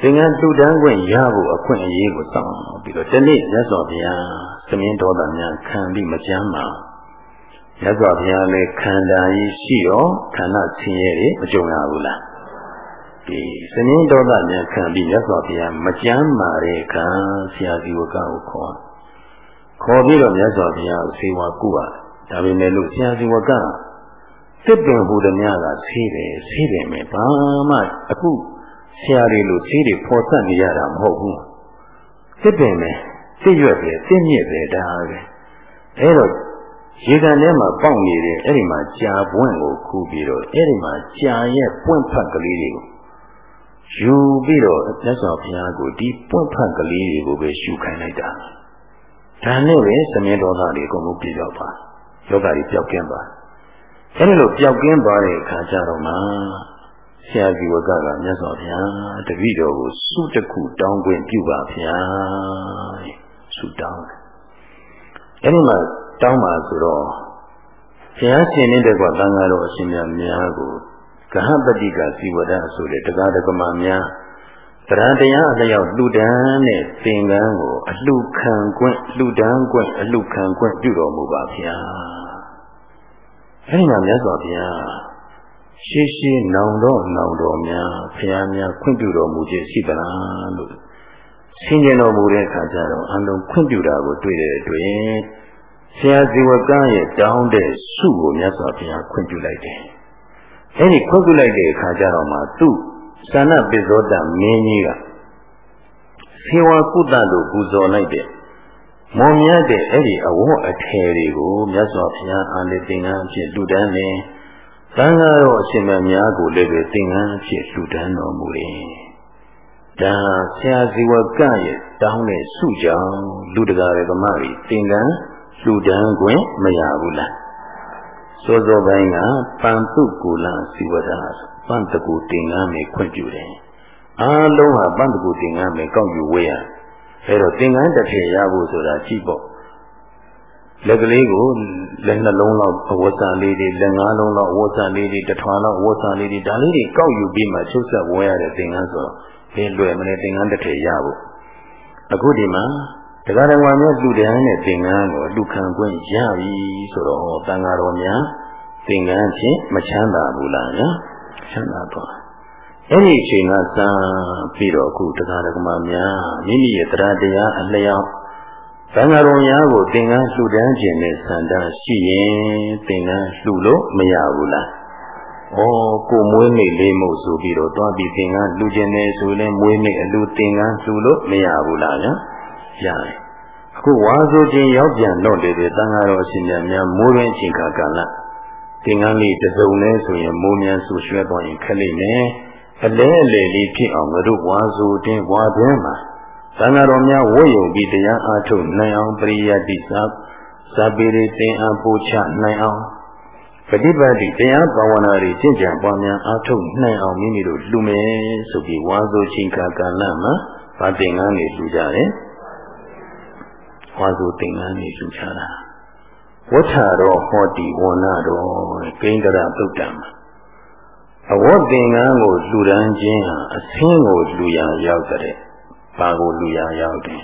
သင်္ကန်းလှူဒန်းခွင့်ရဖို့အခွင့်အရေးကိုစောင့်ပြီးတော့ဒီနေ့မြတ်စွာဘုရားသမင်းတော်သားများခံပြီးမကြမ်းပါမြတ်စွာဘုရားလည်းခန္ဓာကြီးရှိရောခန္ဓာဆင်းရဲတွေမကြုံရဘူးလားဒီသမင်းတော်သားများခံပြီးမြတ်စွာဘုရားမကြမ်းမာတဲ့အခါဆရာဇီဝကကိုခေါ် ခေါ်ပြီးတော့မြတ်စွာဘုရားဆေးဝါးကုပါဒါပေမဲ့လို့ဆရာဇီဝကတစ်ပင်ဟူသည်များကဆေးတယ်ဆေးတယ်မယ်ဘာမှအခုဆရာတွေလို့ဆေးတွေဖော်ဆက်နေရတာမဟုတ်ဘူးတစ်ပင်ပဲစစ်ရွက်ပဲစစ်မြစ်ပဲဒါပဲအဲတော့ရေကန်ထဲမှာပေါက်နေတဲ့အဲ့ဒီမှာကြာပွင့်ကိုခူးပြီးတော့အဲ့ဒီမှာကြာရဲ့ပွင့်ဖက်ကလေးတွေကိုယူပြီးတော့မြတ်စွာဘုရားကိုဒီပွင့်ဖက်ကလေးတွေကိုပဲရှုခိုင်းလိုက်တာ ဒါနဲ့ပဲသမင်းတော်သားတွေအကုန်လုံးပြည့်ရောက်ပါယောဂကြီးပျောက်ကင်းပါအဲ့ဒီလိုပျောက်ကင်းသွားတဲ့အခါကျတော့မှဆရာကြီးဝကကမြတ်စွာဘုရားတပည့်တော်ကိုစုတခုတောင်းခွင့်ပြုပါဗျာဆုတောင်းတယ်အဲဒီမှာတောင်းပါဆိုတော့ဘုရားရှင်နေတဲ့ကွာတန်ဃာတော်အရှင်များများကိုကဟပတိကဇီဝဒဆိုတဲ့တရားဓမ္မများ တရားတရားအလျောက်လှူဒန်းတဲ့သင်္ကန်းကိုအလှခံခွင့်လှူဒန်းခွင့်အလှခံခွင့်ပြုတော်မူပါဗျာအဲဒီမှာမြတ်စွာဘုရားရှေးရှေးနောင်တော့နောင်တော်များဘုရားများခွင့်ပြုတော်မူခြင်းရှိသလားလို့ဆင်ခြင်တော်မူတဲ့အခါကျတော့အလုံးခွင့်ပြုတာကိုတွေ့တဲ့အတွက်ဆရာဇီဝကရဲ့တောင်းတဲ့စုကိုမြတ်စွာဘုရားခွင့်ပြုလိုက်တယ်။အဲဒီခွင့်ပြုလိုက်တဲ့အခါကျတော့မှသူ့ သန္နပိဇောတမင်းကြီးကသေဝကုသလို့ပူဇော်လိုက်တဲ့မွန်မြတ်တဲ့အဲ့ဒီအဝတ်အထည်တွေကိုမြတ်စွာဘုရားအာလိသင်္ကန်းအဖြစ်လူတန်းနေသံဃာတော်အရှင်မများကိုလည်းပဲသင်္ကန်းအဖြစ်လူတန်းတော်မူတယ်ဒါဆရာဇီဝကရဲ့တောင်းတဲ့စုကြောင့်လူတကာရဲ့ဓမ္မတွေသင်္ကန်းလူတန်းခွင့်မရဘူးလားစောစောပိုင်းကပန်တုကူလစီဝဒ ပန်တကူတင်ကမ်းမယ်ခွင့်ပြုတယ်အားလုံးဟာပန်တကူတင်ကမ်းမယ်ကောက်ယူဝေးရအဲတော့သင်္ကန်းတစ်ထည်ရဖို့ဆိုတာကြည့်ပေါ့လက်ကလေးကိုလက်နှလုံးလောက်အဝတ်စားလေးတွေလက်ငါးလုံးလောက်အဝတ်စားလေးတွေတထွာလောက်အဝတ်စားလေးတွေဒါလေးတွေကောက်ယူပြီးမှချုပ်ဆက်ဝဲရတဲ့သင်္ကန်းဆိုတော့ဘယ်လွယ်မလဲသင်္ကန်းတစ်ထည်ရဖို့အခုဒီမှာတရားတော်များလူတန်းနဲ့သင်္ကန်းကိုလူခံခွင့်ရပြီဆိုတော့တန်ဃာတော်များသင်္ကန်းချင်းမချမ်းသာဘူးလားညာ ချမ်းသာသွားအဲ့ဒီအချိန်ကစပြီးတော့အခုတရားတော်များမိမိရဲ့တရားတရားအလျောက်သံဃာတော်များကိုသင်္ကန်းလှူဒန်းခြင်းနဲ့ဆန္ဒရှိရင်သင်္ကန်းလှူလို့မရဘူးလားဩကိုမွေးနေ့လေးမို့ဆိုပြီးတော့တွားပြီးသင်္ကန်းလူကျင်နေဆိုရင်မွေးနေ့အလူသင်္ကန်းလူလို့မရဘူးလားဗျာရတယ်အခုဝါဆိုခြင်းရောက်ပြန်တော့တယ်တန်ဃာတော်အရှင်မြတ်များမိုးရင်းချိန်ခါကာလ သင်္ကန်းလေးတစုံလဲဆိုရင်မိုးမြန်ဆူရွှဲသွားရင်ခက်လိမ့်မယ်အလဲအလေလေးဖြစ်အောင်ငါတို့ဝါဆိုခြင်းဝါသွင်းမှာသံဃာတော်များဝတ်ယုံပြီးတရားအားထုတ်နိုင်အောင်ပရိယတိသာဇာပေရီသင်အားပို့ချနိုင်အောင်ပฏิပတ်တိတရားဘာဝနာတွေကျင့်ကြံပွားများအားထုတ်နိုင်အောင်မိမိတို့လှူမယ်ဆိုပြီးဝါဆိုချင်းကာကာလမှာဗာသင်္ကန်းတွေလှူကြတယ်ဝါဆိုသင်္ကန်းတွေလှူချတာ ဝဋ္ဌာရောဟောတိဝဏတော်ကိန္ဒရာသုတ်တံမှာအဝတ်သင်္ကန်းကိုလှူဒန်းခြင်းဟာအဆင်းကိုလှူရရောက်တဲ့ဘာကိုလှူရရောက်တယ်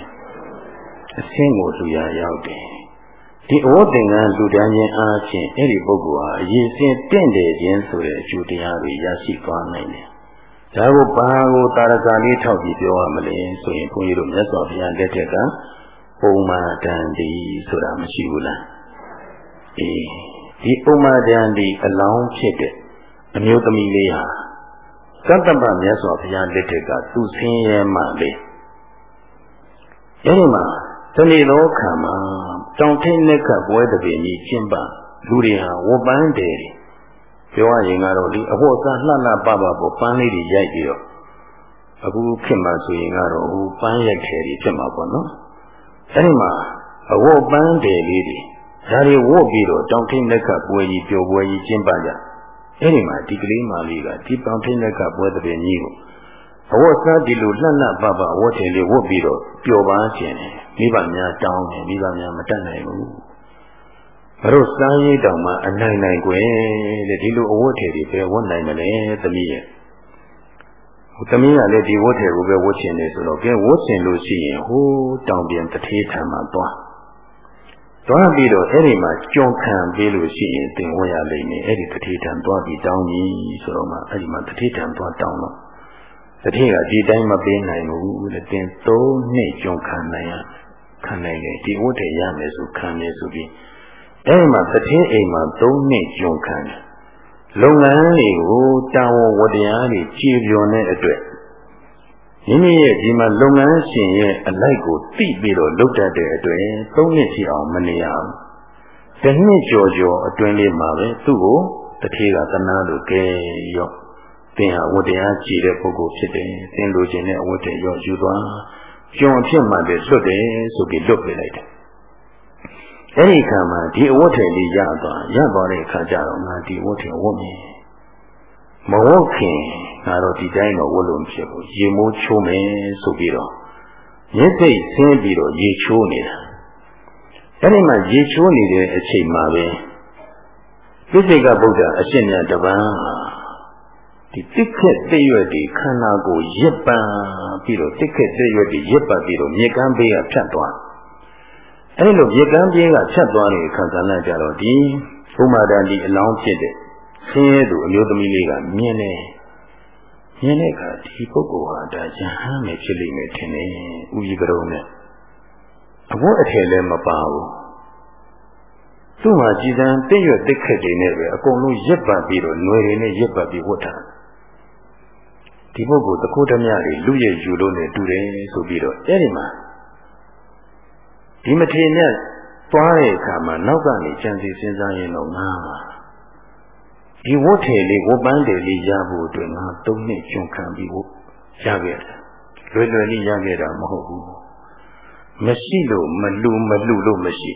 အဆင်းကိုလှူရရောက်တယ်ဒီအဝတ်သင်္ကန်းလှူဒန်းခြင်းအားဖြင့်အဲ့ဒီပုဂ္ဂိုလ်ဟာအရေးစင်တင့်တယ်ခြင်းဆိုတဲ့အကျိုးတရားတွေရရှိသွားနိုင်တယ်ဒါကိုဘာကိုတာရကလေးထောက်ပြီးပြောရမလဲဆိုရင်ဘုန်းကြီးတို့မြတ်စွာဘုရားလက်ထက်ကပုံမာတန်ဒီဆိုတာမရှိဘူးလား အေးဒီပုံမာတန်ဒီအလောင်းဖြစ်တဲ့အမျိုးသမီးလေးဟာသတ္တပမြတ်စွာဘုရားလက်ထက်ကသူဆင်းရဲမှလေအဲဒီမှာတဏီသောခံမှာတောင်ထိတ်နဲ့ကပွဲတပင်ကြီးကျင်းပလူတွေဟာဝပန်းတယ်ပြောရရင်ကတော့ဒီအဖို့စားလှလှပပပေါ်ပန်းလေးတွေရိုက်ပြီးတော့အခုခေတ်မှာဆိုရင်ကတော့ဟိုပန်းရိုက်တယ်တွေဖြစ်မှာပေါ့နော်အဲဒီမှာအဝတ်ပန်းတယ်လေးတွေ ဒါတွေဝတ်ပြီးတော့တောင်ထိတ်နဲ့ကပွဲကြီးပျော်ပွဲကြီးကျင်းပကြအဲ့ဒီမှာဒီကလေးမလေးကဒီတောင်ထိတ်နဲ့ကပွဲတဲ့ကြီးကိုအဝတ်စားဒီလိုလှလှပပဝတ်တယ်လေးဝတ်ပြီးတော့ပျော်ပါခြင်းတယ်မိဘများတောင်းတယ်မိဘများမတတ်နိုင်ဘူးဘတို့စားရေးတောင်မှအနိုင်နိုင်ကွယ်တဲ့ဒီလိုအဝတ်ထည်တွေပဲဝတ်နိုင်မလဲသမီးရဲ့ဟိုသမီးကလည်းဒီဝတ်ထည်ကိုပဲဝတ်ချင်တယ်ဆိုတော့ကဲဝတ်ချင်လို့ရှိရင်ဟိုးတောင်ပြန်တထေးထံမှာသွား သွားပြီးတော့အဲ့ဒီမှာကြုံခံပေးလို့ရှိရင်သင်ဝတ်ရလိမ့်မယ်အဲ့ဒီတထေးထံသွားပြီးတောင်းပြီဆိုတော့မှအဲ့ဒီမှာတထေးထံသွားတောင်းတော့တထေးကဒီတိုင်းမပေးနိုင်ဘူးတဲ့သင်၃နှစ်ကြုံခံနိုင်ရခံနိုင်တယ်ဒီဝတ်ထည်ရမယ်ဆိုခံမယ်ဆိုပြီးအဲ့မှာတထေးအိမ်မှာ၃နှစ်ကြုံခံတယ်လုပ်ငန်းတွေကိုတာဝန်ဝတရားတွေကြည်ပြွန်တဲ့အတွက် မိမိရဲ့ဒီမှာလုပ်ငန်းရှင်ရဲ့အလိုက်ကိုသိပြီးတော့လုပ်တတ်တဲ့အတွက်သုံးနှစ်ရှိအောင်မနေရဘူး။တစ်နှစ်ကျော်ကျော်အတွင်းလေးမှာပဲသူ့ကိုတထေးကသနာလို့ကဲရော့သင်ဟာဝတ္တရားကြည်တဲ့ပုဂ္ဂိုလ်ဖြစ်တယ်။သင်လိုချင်တဲ့အဝတ်တွေရော့ယူသွားကျွန်အဖြစ်မှတည်းလွတ်တယ်ဆိုပြီးလွတ်ပေးလိုက်တယ်။အဲဒီခါမှာဒီအဝတ်ထည်လေးရသွားရသွားတဲ့အခါကျတော့ငါဒီအဝတ်ထည်ဝတ်မယ်မဝတ်ခင် ငါတော့ဒီတိုင်းတော့ဝတ်လို့မဖြစ်ဘူးရေမိုးချိုးမယ်ဆိုပြီးတော့မျက်စိဆင်းပြီးတော့ရေချိုးနေတာအဲ့ဒီမှာရေချိုးနေတဲ့အချိန်မှာပဲပြိစိကဗုဒ္ဓအရှင်မြတ်တပန်းဒီတိခက်သိရွက်ဒီခန္ဓာကိုရစ်ပန်ပြီးတော့တိခက်သိရွက်ဒီရစ်ပတ်ပြီးတော့မြေကမ်းဘေးကဖြတ်သွားအဲ့လိုမြေကမ်းဘေးကဖြတ်သွားတဲ့ခန္ဓာနဲ့ကြတော့ဒီဘုမာဒန်ဒီအလောင်းဖြစ်တဲ့ဆင်းရဲသူအမျိုးသမီးလေးကမြင်တယ် မြင်တဲ့အခါဒီပုဂ္ဂိုလ်ဟာဒါယဟန်ပဲဖြစ်လိမ့်မယ်ထင်တယ်ဥကြီးကရုံးနဲ့အဝတ်အထည်လည်းမပါဘူးသူ့မှာကြည်တန်းတည့်ရွက်တိတ်ခက်တွေနဲ့ပဲအကုန်လုံးရစ်ပတ်ပြီးတော့ຫນွေတွေနဲ့ရစ်ပတ်ပြီးဝတ်ထားဒီပုဂ္ဂိုလ်တခုတည်းများတွေလူရဲ့ယူလို့နဲ့တူတယ်ဆိုပြီးတော့အဲ့ဒီမှာဒီမထေနဲ့သွားတဲ့အခါမှာနောက်ကနေကြံစီစဉ်းစားရင်တော့ငါ ဒီဝတ်ထည်လေးဝတ်ပန်းတယ်လေးရဖို့အတွက်ငါသုံးနှစ်ကျွန်ခံပြီးဝတ်ရခဲ့တယ်လွယ်လွယ်လေးရခဲ့တာမဟုတ်ဘူးမရှိလို့မလူမလူလို့မရှိ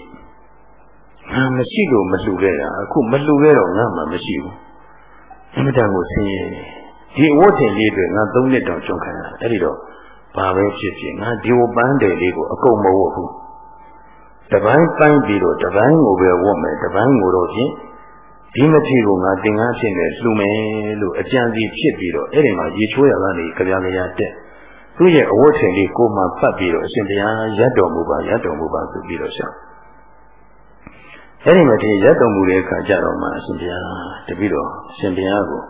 ငါမရှိလို့မလူခဲ့တာအခုမလူခဲ့တော့ငါမှမရှိဘူးအမြဲတမ်းကိုဆင်းရဲဒီဝတ်ထည်လေးတွေငါသုံးနှစ်တောင်ကျွန်ခံရအဲ့ဒီတော့ဘာပဲဖြစ်ဖြစ်ငါဒီဝပန်းတယ်လေးကိုအကုန်မဝတ်ဘူးတပိုင်းပိုင်းပြီးတော့တပိုင်းကိုပဲဝတ်မယ်တပိုင်းကိုတော့ဖြင့် ဒီမထီကိုငါသင်္ကန်းဖြစ်နေလှူမယ်လို့အကြံစီဖြစ်ပြီးတော့အဲ့ဒီမှာရေချိုးရကနေကြပြကြရတက်သူ့ရဲ့အဝတ်ထည်လေးကိုမှပတ်ပြီးတော့အရှင်ဘုရားရတ်တော်မူပါရတ်တော်မူပါဆိုပြီးတော့ရှောင်းအဲ့ဒီမထီရတ်တော်မူတဲ့အခါကျတော့မှအရှင်ဘုရားတပည့်တော်အရှင်ဘုရားကို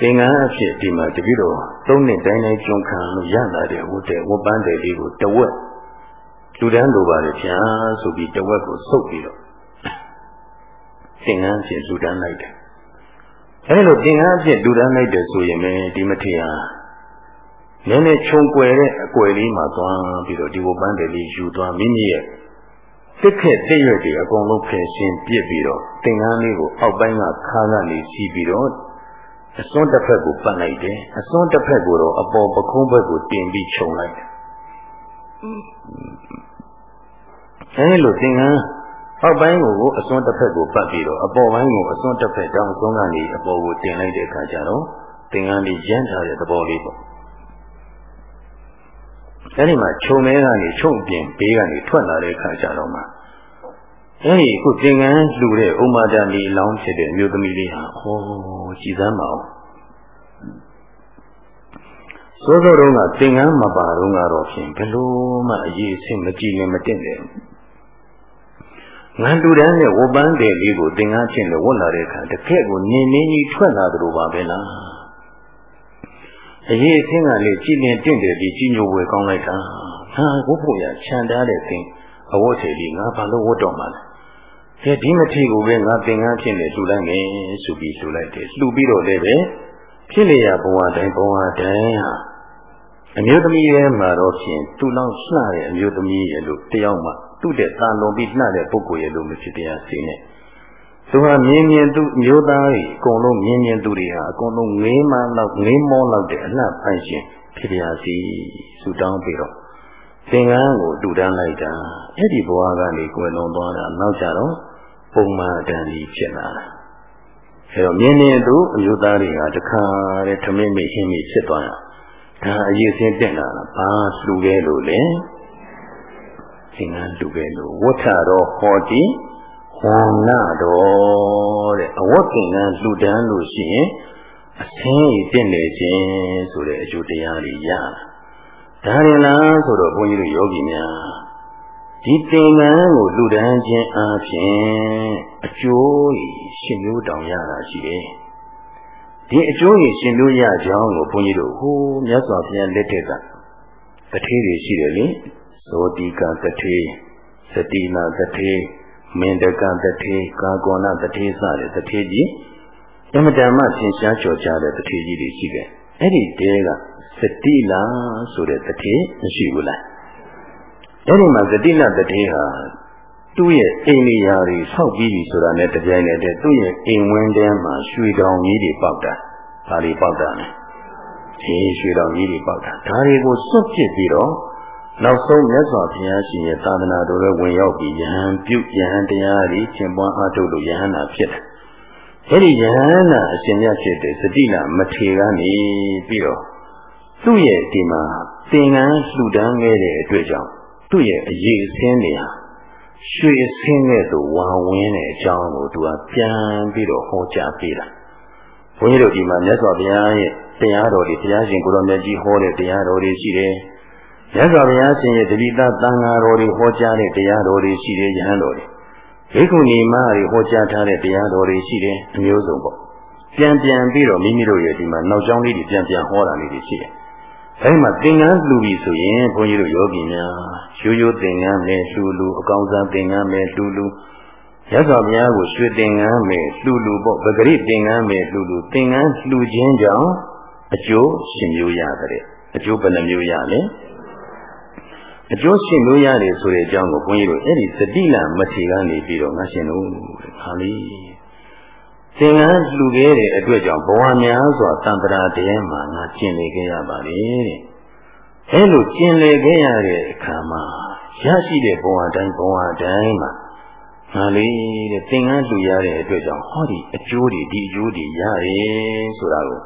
သင်္ကန်းအဖြစ်ဒီမှာတပည့်တော်သုံးနှစ်တိုင်းတိုင်းကြုံခံလို့ရလာတဲ့ဝတ်တဲ့ဝတ်ပန်းတဲ့လေးကိုတဝက်လူတန်းလိုပါလေဗျာဆိုပြီးတဝက်ကိုဆုပ်ပြီးတော့ သင်္ကန်းဖြင့်လူတန်းလိုက်တယ်အဲလိုသင်္ကန်းဖြင့်လူတန်းလိုက်တယ်ဆိုရင်ပဲဒီမထေရနည်းနည်းခြုံကွယ်တဲ့အကွယ်လေးမှာသွားပြီးတော့ဒီဝပန်းတယ်လေးယူသွားမိမိရဲ့တစ်ခက်တည့်ရွက်တွေအကုန်လုံးဖယ်ရှင်းပြစ်ပြီးတော့သင်္ကန်းလေးကိုအောက်ပိုင်းကခါးကနေစီးပြီးတော့အစွန်းတစ်ဖက်ကိုပတ်လိုက်တယ်အစွန်းတစ်ဖက်ကိုတော့အပေါ်ပခုံးဘက်ကိုတင်ပြီးခြုံလိုက်တယ်အဲလိုသင်္ကန်း အောက်ပိုင်းကိုအစွန်းတစ်ဖက်ကိုပတ်ပြီးတော့အပေါ်ပိုင်းကိုအစွန်းတစ်ဖက်တောင်စွန်းကနေအပေါ်ကိုတင်လိုက်တဲ့အခါကျတော့သင်္ကန်းလေးရမ်းထားတဲ့သဘောလေးပေါ့အဲဒီမှာခြုံမဲကနေခြုံပြင်ဘေးကနေထွက်လာတဲ့အခါကျတော့မှအဲဒီခုသင်္ကန်းလှူတဲ့ဥမာဒမီလောင်းဖြစ်တဲ့အမျိုးသမီးလေးဟာဟောကြည်စမ်းပါဦးစောစောတုန်းကသင်္ကန်းမပါတော့ကတော့ဖြင့်ဘယ်လို့မှအရေးအဆင့်မကြည့်နဲ့မတင့်တယ် ငန်းတူတန်းနဲ့ဝပန်းတယ်လေးကိုသင်္ကန်းချင်းနဲ့ဝတ်လာတဲ့အခါတကယ့်ကိုနင်းနင်းကြီးထွက်လာသလိုပါပဲလားအရေးအဆင့်ကလေကြည်လင်တင့်တယ်ပြီးကြီးညိုဝယ်ကောင်းလိုက်တာဟာဝတ်ဖို့ရခြံထားတဲ့သင်အဝတ်ထည်လေးငါဘာလို့ဝတ်တော့မှလဲကဲဒီမထီကိုပဲငါသင်္ကန်းဖြစ်နေလှူလိုက်မယ်ဆိုပြီးလှူလိုက်တယ်လှူပြီးတော့လည်းပဲဖြစ်လျာဘဝတိုင်းဘဝတိုင်းဟာအမျိုးသမီးရဲ့မှာတော့ဖြင့်သူ့လောက်လှတဲ့အမျိုးသမီးရဲ့လို့တယောက်မှ သူ့တဲ့တာလွန်ပြီးလှတဲ့ပုဂ္ဂိုလ်ရဲ့လို့မဖြစ်တရားစေနဲ့သူဟာမြင်မြင်သူမျိုးသားတွေအကုန်လုံးမြင်မြင်သူတွေဟာအကုန်လုံးငေးမလောက်ငေးမောလောက်တဲ့အလှဖန်ရှင်ဖြစ်တရားစီဆူတောင်းပြီးတော့သင်္ကန်းကိုတူတန်းလိုက်တာအဲ့ဒီဘဝကနေကွယ်လွန်သွားတာနောက်ကြတော့ပုံမှန်တန်ကြီးဖြစ်လာတာအဲတော့မြင်မြင်သူအမျိုးသားတွေကတခါတည်းထမင်းမိဟင်းမိဖြစ်သွားတာဒါအရေးစင်းတက်လာတာဘာလှူခဲ့လို့လဲ သင်္ကန်းလှူခဲ့လို့ဝဋ္ဌတော်ဟောတိဝန္နတော်တဲ့အဝတ်သင်္ကန်းလှူဒန်းလို့ရှိရင်အဆင်းရင့်နေခြင်းဆိုတဲ့အကျိုးတရားတွေရတာဒါရင်လားဆိုတော့ဘုန်းကြီးတို့ယောဂီများဒီသင်္ကန်းကိုလှူဒန်းခြင်းအပြင်အကျိုးရှင်မျိုးတောင်ရတာရှိတယ်ဒီအကျိုးရရှင်မျိုးရကြောင်းကိုဘုန်းကြီးတို့ဟိုးမြတ်စွာဘုရားလက်ထက်ကတထေးတွေရှိတယ်လေ ဇောတိကတထေးစတိနာတထေးမင်တကတထေးကာကောဏတထေးစတဲ့တထေးကြီးအမတန်မှသင်ရှားကြော်ကြတဲ့တထေးကြီးတွေရှိတယ်အဲ့ဒီတဲကစတိလာဆိုတဲ့တထေးမရှိဘူးလားအဲ့ဒီမှာစတိလတထေးဟာသူ့ရဲ့အိမ်နေရာတွေဆောက်ပြီးပြီဆိုတာနဲ့တပြိုင်နက်တည်းသူ့ရဲ့အိမ်ဝင်းထဲမှာရွှေတောင်ကြီးတွေပေါက်တာ။ဒါတွေပေါက်တာနဲ့အေးရွှေတောင်ကြီးတွေပေါက်တာ။ဒါတွေကိုစွန့်ပစ်ပြီးတော့ နောက်ဆုံးမြတ်စွာဘုရားရှင်ရဲ့သာသနာတော်ရဲ့ဝင်ရောက်ပြီးယဟန်ပြုယဟန်တရားတွေကျင့်ပွားအားထုတ်လို့ယဟန်နာဖြစ်တယ်။အဲဒီယဟန်နာအရှင်မြတ်ဖြစ်တဲ့စတိလမထေကနေပြီးတော့သူ့ရဲ့ဒီမှာသင်္ကန်းလှူဒန်းခဲ့တဲ့အတွက်ကြောင့်သူ့ရဲ့အရေးအစင်းတွေဟာရွှေဆင်းတဲ့သူဝါဝင်းတဲ့အကြောင်းကိုသူကပြန်ပြီးတော့ဟောကြားပေးတာဘုန်းကြီးတို့ဒီမှာမြတ်စွာဘုရားရဲ့တရားတော်တွေဘုရားရှင်ကိုရောမြတ်ကြီးဟောတဲ့တရားတော်တွေရှိတယ် မြတ်စွာဘုရားရှင်ရဲ့တပိသသံဃာတော်တွေဟောကြားတဲ့တရားတော်တွေရှိတယ်ယဟန်တော်တွေဘိက္ခုနီမတွေဟောကြားထားတဲ့တရားတော်တွေရှိတယ်အမျိုးစုံပေါ့ပြန်ပြန်ပြီးတော့မိမိတို့ရဲ့ဒီမှာနောက်ကျောင်းလေးတွေပြန်ပြန်ဟောတာလေးတွေရှိတယ်အဲဒီမှာသင်္ကန်းလှူပြီဆိုရင်ဘုန်းကြီးတို့ယောဂီများရိုးရိုးသင်္ကန်းနဲ့လှူလှူအကောင်စားသင်္ကန်းနဲ့လှူလှူရသော်ဘုရားကိုရွှေသင်္ကန်းနဲ့လှူလှူပေါ့ပဂရိသင်္ကန်းနဲ့လှူလှူသင်္ကန်းလှူခြင်းကြောင့်အကျိုးရှင်မျိုးရတဲ့အကျိုးဘယ်နှမျိုးရလဲ အကျိုးရှင်မျိုးရတယ်ဆိုတဲ့အကြောင်းကိုဘုန်းကြီးတို့အဲ့ဒီသတိလမထေကနေပြီးတော့ငါရှင်တို့ခါလေးသင်္ကန်းလှူခဲ့တဲ့အတွက်ကြောင့်ဘဝများစွာတံ္ဍရာတည်းမှာငါကျင့်လေခဲ့ရပါလေတဲ့အဲလိုကျင့်လေခဲ့ရတဲ့အခါမှာရရှိတဲ့ဘဝတိုင်းဘဝတိုင်းမှာငါလေးတဲ့သင်္ကန်းလှူရတဲ့အတွက်ကြောင့်ဟောဒီအကျိုးတွေဒီအကျိုးတွေရတယ်ဆိုတာကို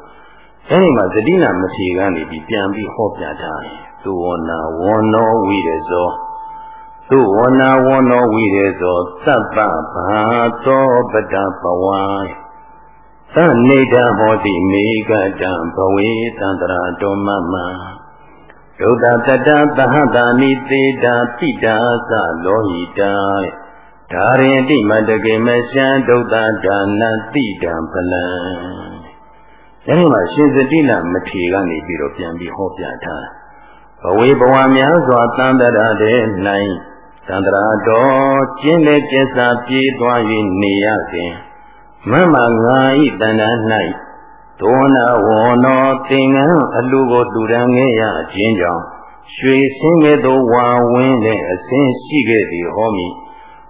အဲဒီမှာသတိနာမထေကနေပြီးပြန်ပြီးဟောပြထားတယ် သူဝနာဝဏ္ဏဝိရဇောသုဝနာဝနောဝိရေသောသဗ္ဗဘာသောပတဘဝသနေတဟောတိမေကတံဘဝေတန္တရာတောမမဒုဒ္ဒတတသဟတာနိသေတာပိတာသလောဟိတာဒါရင်တိမတကေမရှံဒုဒ္ဒဒါနတိတံဖလံအဲဒီမှာရှင်စတိလမထေကနေပြီးတော့ပြန်ပြီးဟောပြထား ဘဝေဘဝများစွာတန်တရာတဲ့၌သန္တရာတော်ကျင်းတဲ့ကျစ္စာပြေးသွား၍နေရစဉ်မမငါဤတဏ္ဍာ၌ဒေါနဝောနောသင်္ကန်းအလူကိုတူရန်ခဲ့ရခြင်းကြောင့်ရွှေဆင်းကဲ့သို့ဝါဝင်းတဲ့အစင်းရှိခဲ့သည်ဟောမိ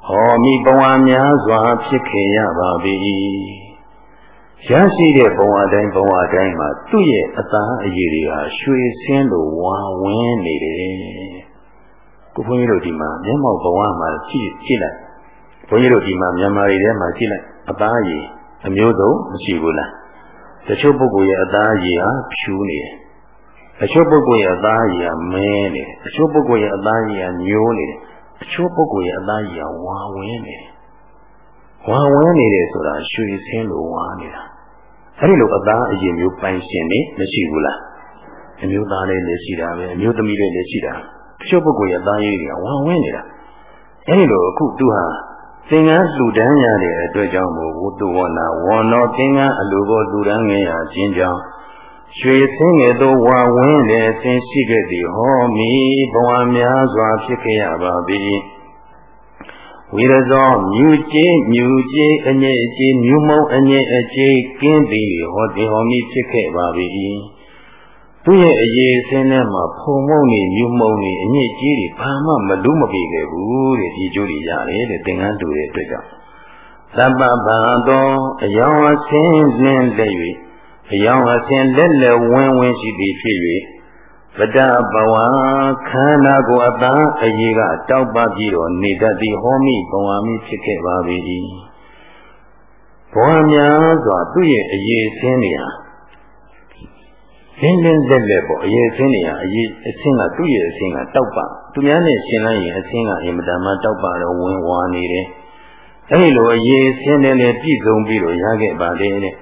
ဟောမိဘဝများစွာဖြစ်ခဲ့ရပါ၏ ရရှိတဲ့ဘဝတိုင်းဘဝတိုင်းမှာသူ့ရဲ့အသားအရည်တွေဟာရွှေဆင်းလိုဝါဝင်းနေတယ်ကိုဘုန်းကြီးတို့ဒီမှာမျက်မှောက်ဘဝမှာကြည့်ကြည့်လိုက်ဘုန်းကြီးတို့ဒီမှာမြန်မာပြည်ထဲမှာကြည့်လိုက်အသားရည်အမျိုးစုံမရှိဘူးလားတချို့ပုဂ္ဂိုလ်ရဲ့အသားရည်ဟာဖြူနေတယ်တချို့ပုဂ္ဂိုလ်ရဲ့အသားရည်ဟာမဲနေတယ်တချို့ပုဂ္ဂိုလ်ရဲ့အသားရည်ဟာညိုးနေတယ်တချို့ပုဂ္ဂိုလ်ရဲ့အသားရည်ဟာဝါဝင်းနေတယ် ဝါဝင်းနေတယ်ဆိုတာရွှေဆင်းလိုဝါနေတာအဲ့ဒီလိုအသားအရင်မျိုးပိုင်ရှင်နေမရှိဘူးလားအမျိုးသားလေးလည်းရှိတာပဲအမျိုးသမီးလေးလည်းရှိတာတချို့ပုဂ္ဂိုလ်ရဲ့သားရည်တွေကဝါဝင်းနေတာအဲ့ဒီလိုအခုသူဟာသင်္ကန်းလှူဒန်းရတဲ့အတွက်ကြောင့်မို့ဝတ္တဝနာဝန္နောသင်္ကန်းအလိုကိုလှူဒန်းငယ်ရခြင်းကြောင့်ရွှေဆင်းငယ်သောဝါဝင်းတဲ့ဆင်းရှိခဲ့သည်ဟောမိဘဝများစွာဖြစ်ခဲ့ရပါသည် ဝိရဇောမြူကြီးမြူကြီးအငြိအကြီးမြူမုံအငြိအကြီးကင်းသည်ဟောသည်ဟောမိဖြစ်ခဲ့ပါပြီသူ့ရဲ့အရေးအစင်းထဲမှာဖုံမုံနေမြူမုံနေအညစ်အကြေးတွေဘာမှမလူးမပြေခဲ့ဘူးတဲ့ဒီကျိုးတွေရတယ်တဲ့သင်္ကန်းတူတဲ့အတွက်ကြောင့်သဗ္ဗဘာသောအယောင်အစင်းနှင်းလက်၍အယောင်အစင်းလက်လက်ဝင်းဝင်းရှိသည်ဖြစ်၍ ပဒဘဝခန္ဓာကိုယ်အတန်းအရေးကတောက်ပပြီးတော့နေတတ်သည်ဟောမိဘဝမိဖြစ်ခဲ့ပါ၏ဘဝများစွာသူ့ရဲ့အရေးစင်းနေဟာလင်းလင်းလက်လက်ပေါ့အရေးစင်းနေဟာအရေးအစင်းကသူ့ရဲ့အစင်းကတောက်ပသူများနဲ့ရှင်းလိုက်ရင်အစင်းကအင်မတန်မှတောက်ပတော့ဝင်ဝါနေတယ်အဲဒီလိုအရေးစင်းတယ်လေပြည့်စုံပြီးတော့ရခဲ့ပါလေတဲ့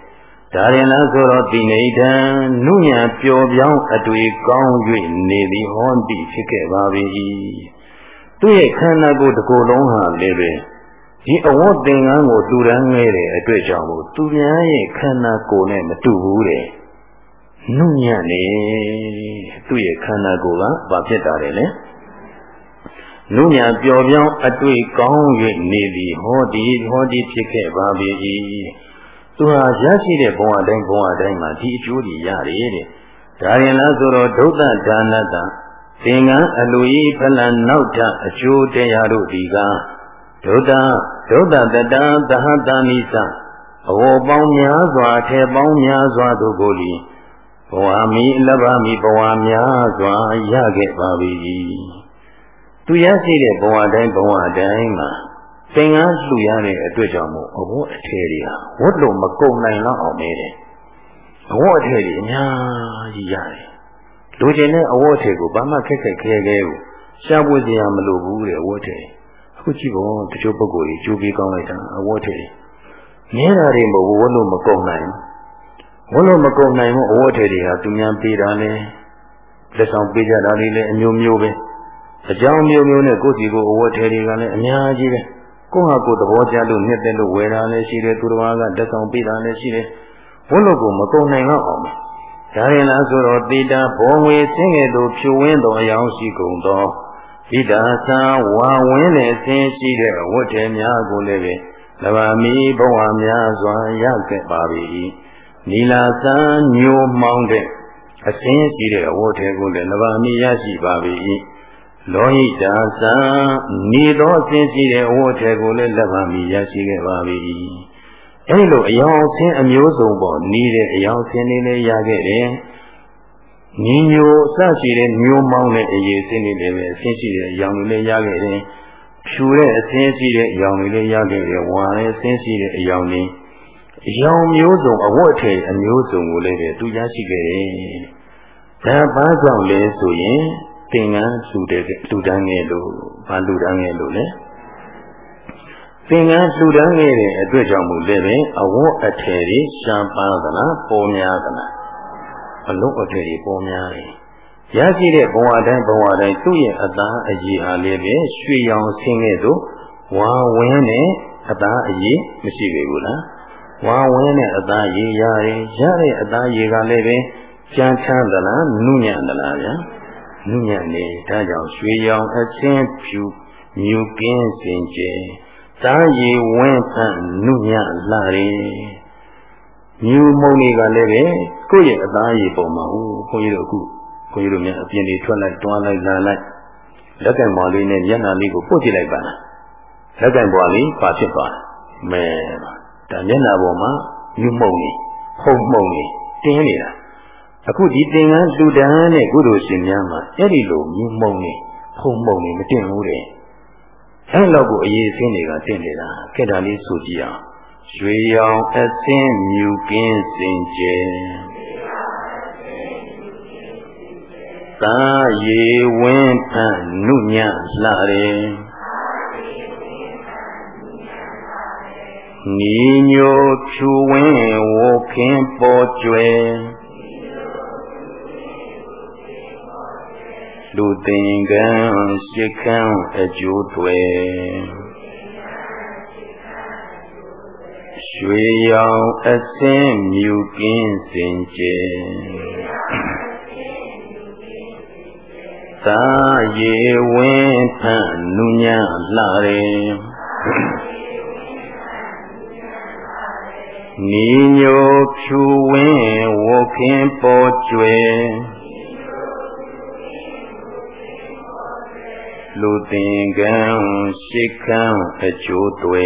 ဒါရင်လားဆိုတော့တိနေတံနုညာပျော်ပြောင်းအတွေ့ကောင်း၍နေသည်ဟောတိဖြစ်ခဲ့ပါ၏သူရဲ့ခန္ဓာကိုယ်တစ်ကိုယ်လုံးဟာလည်းပဲဒီအဝတ်သင်္ကန်းကိုတူရမ်းခဲ့တဲ့အတွက်ကြောင့်မို့သူများရဲ့ခန္ဓာကိုယ်နဲ့မတူဘူးတဲ့နုညံ့နေသူ့ရဲ့ခန္ဓာကိုယ်ကဘာဖြစ်တာလဲလဲနုညံ့ပျော်ပြောင်းအတွေ့ကောင်း၍နေသည်ဟောဒီဟောဒီဖြစ်ခဲ့ပါ၏ သူဟာရရှိတဲ့ဘဝတိုင်းဘဝတိုင်းမှာဒီအကျိုးတွေရတယ်တဲ့ဒါရင်လားဆိုတော့ဒုက္ခဒါနတသင်္ကန်းအလူဤဖလံနောက်ထအကျိုးတရားတို့ဒီကဒုဒ္ဒဒုဒ္ဒတတံသဟတမိသအဝပေါင်းများစွာထဲပေါင်းများစွာတို့ကိုလီဘဝမီလဘမီဘဝများစွာရခဲ့ပါပြီသူရရှိတဲ့ဘဝတိုင်းဘဝတိုင်းမှာ သင်္ကန်းလှူရတဲ့အတွက်ကြောင့်မို့အဝတ်အထည်တွေဟာဝတ်လို့မကုန်နိုင်တော့အောင်နေတယ်အဝတ်အထည်တွေအများကြီးရတယ်လူကျင်တဲ့အဝတ်အထည်ကိုဘာမှခက်ခက်ခဲခဲကိုရှားပွေစရာမလိုဘူးတဲ့အဝတ်အထည်အခုကြည့်ပေါ့တချို့ပုဂ္ဂိုလ်ကြီးကြိုးပြီးကောင်းလိုက်တာအဝတ်အထည်မြဲတာတွေမဟုတ်ဝတ်လို့မကုန်နိုင်ဝတ်လို့မကုန်နိုင်ဘူးအဝတ်အထည်တွေဟာသူများပေးတာလဲလက်ဆောင်ပေးကြတာတွေလည်းအမျိုးမျိုးပဲအကြောင်းမျိုးမျိုးနဲ့ကိုယ့်စီကိုအဝတ်ထည်တွေကလည်းအများကြီးပဲ ကိုယ့်ဟာကိုယ်သဘောကျလို့နှစ်သက်လို့ဝယ်တာလည်းရှိတယ်သူတော်ဘာကတက်ဆောင်ပေးတာလည်းရှိတယ်ဘုလို့ကိုမကုန်နိုင်တော့အောင်ဒါရင်လားဆိုတော့တိတာဘောငွေဆင်းငယ်တို့ဖြူဝင်းတော်အယောင်ရှိကုန်သောဣဒာသာဝါဝင်းနဲ့ဆင်းရှိတဲ့ဝတ်ထေများကိုလည်းပဲလဘာမီဘဝများစွာရခဲ့ပါ၏နီလာသံညိုမှောင်းတဲ့အစင်းရှိတဲ့ဝတ်ထေကိုလည်းလဘာမီရရှိပါ၏ လောဟိတာသံနေသောအစဉ်ရှိတဲ့အဝတ်ထဲကိုလည်းလက်ပါမိရရှိခဲ့ပါပြီ။အဲဒီလိုအယောင်ဆင်းအမျိုးစုံပေါ်နေတဲ့အယောင်ဆင်းလေးလည်းရခဲ့တယ်။ညီညိုအစရှိတဲ့မျိုးမောင်းတဲ့အရေးဆင်းလေးလည်းပဲအစဉ်ရှိတဲ့အယောင်လေးလည်းရခဲ့တယ်။ဖြူတဲ့အစဉ်ရှိတဲ့အယောင်လေးလည်းရခဲ့တယ်။ဝါတဲ့အစဉ်ရှိတဲ့အယောင်လေးအယောင်မျိုးစုံအဝတ်ထဲအမျိုးစုံကိုလည်းပဲသူရရှိခဲ့တယ်။ဒါဘာကြောင့်လဲဆိုရင် သင်္ကန်းလှူတဲ့လှူဒန်းငယ်လို့ဘာလှူဒန်းငယ်လို့လဲသင်္ကန်းလှူဒန်းငယ်တဲ့အတွက်ကြောင့်မို့လည်းပဲအဝတ်အထည်တွေရှားပါသလားပေါ်များသလားအလုံးအထည်တွေပေါ်များတယ်ရရှိတဲ့ဘဝတိုင်းဘဝတိုင်းသူ့ရဲ့အသားအရည်အားလေးပဲရွှေရောင်ဆင်းခဲ့သို့ဝါဝင်းနဲ့အသားအရည်မရှိပေဘူးလားဝါဝင်းနဲ့အသားရည်ရတယ်ရတဲ့အသားရည်ကလည်းပဲကြမ်းချမ်းသလားနုညံ့သလားဗျာ နုညံ့နေဒါကြောင့်ရွှေရောင်အချင်းဖြူမြူကင်းစင်ကြယ်သာရည်ဝင်းဖန်နုညံ့လာတယ်မြူမုံတွေကလည်းပဲကိုယ့်ရဲ့အသားရည်ပုံမှာဟုတ်ခွန်ကြီးတို့အခုခွန်ကြီးတို့များအပြင်တွေထွက်လိုက်တွားလိုက်လာလိုက်လက်ကင်ပေါ်လေးနဲ့မျက်နှာလေးကိုပုတ်ကြည့်လိုက်ပါလက်ကင်ပေါ်လေးပါဖြစ်သွားမဲဒါမျက်နှာပေါ်မှာမြူမုံနေဟုံမှုံနေတင်းနေတာ အခုဒီသင်္ကန်းလူတန်းနဲ့ကုသိုလ်ရှင်များမှာအဲ့ဒီလိုမြုံမုံနေဖုံမုံနေမတင်ဘူးတဲ့အဲ့လောက်ကိုအရေးအစင်းတွေကတင်နေတာခက်တာလေးဆိုကြည့်အောင်ရွှေရောင်အစင်းမြူကင်းစင်ကြယ်သာရေဝင်းဖန်နုညလှတယ်နီညိုဖြူဝင်းဝခခင်ပေါ်ကျွယ် လူသင်္ကန်းရှိခန်းအကျိုးတွေရွှေရောင်အစင်းမြူကင်းစင်ကြယ်သာရေဝင်းဖန်နုညလှတယ်နီညိုဖြူဝင်းဝခင်ပေါ်ကျွယ် လူသင်္ကန်းရှိခန်းအကျိုးတွေ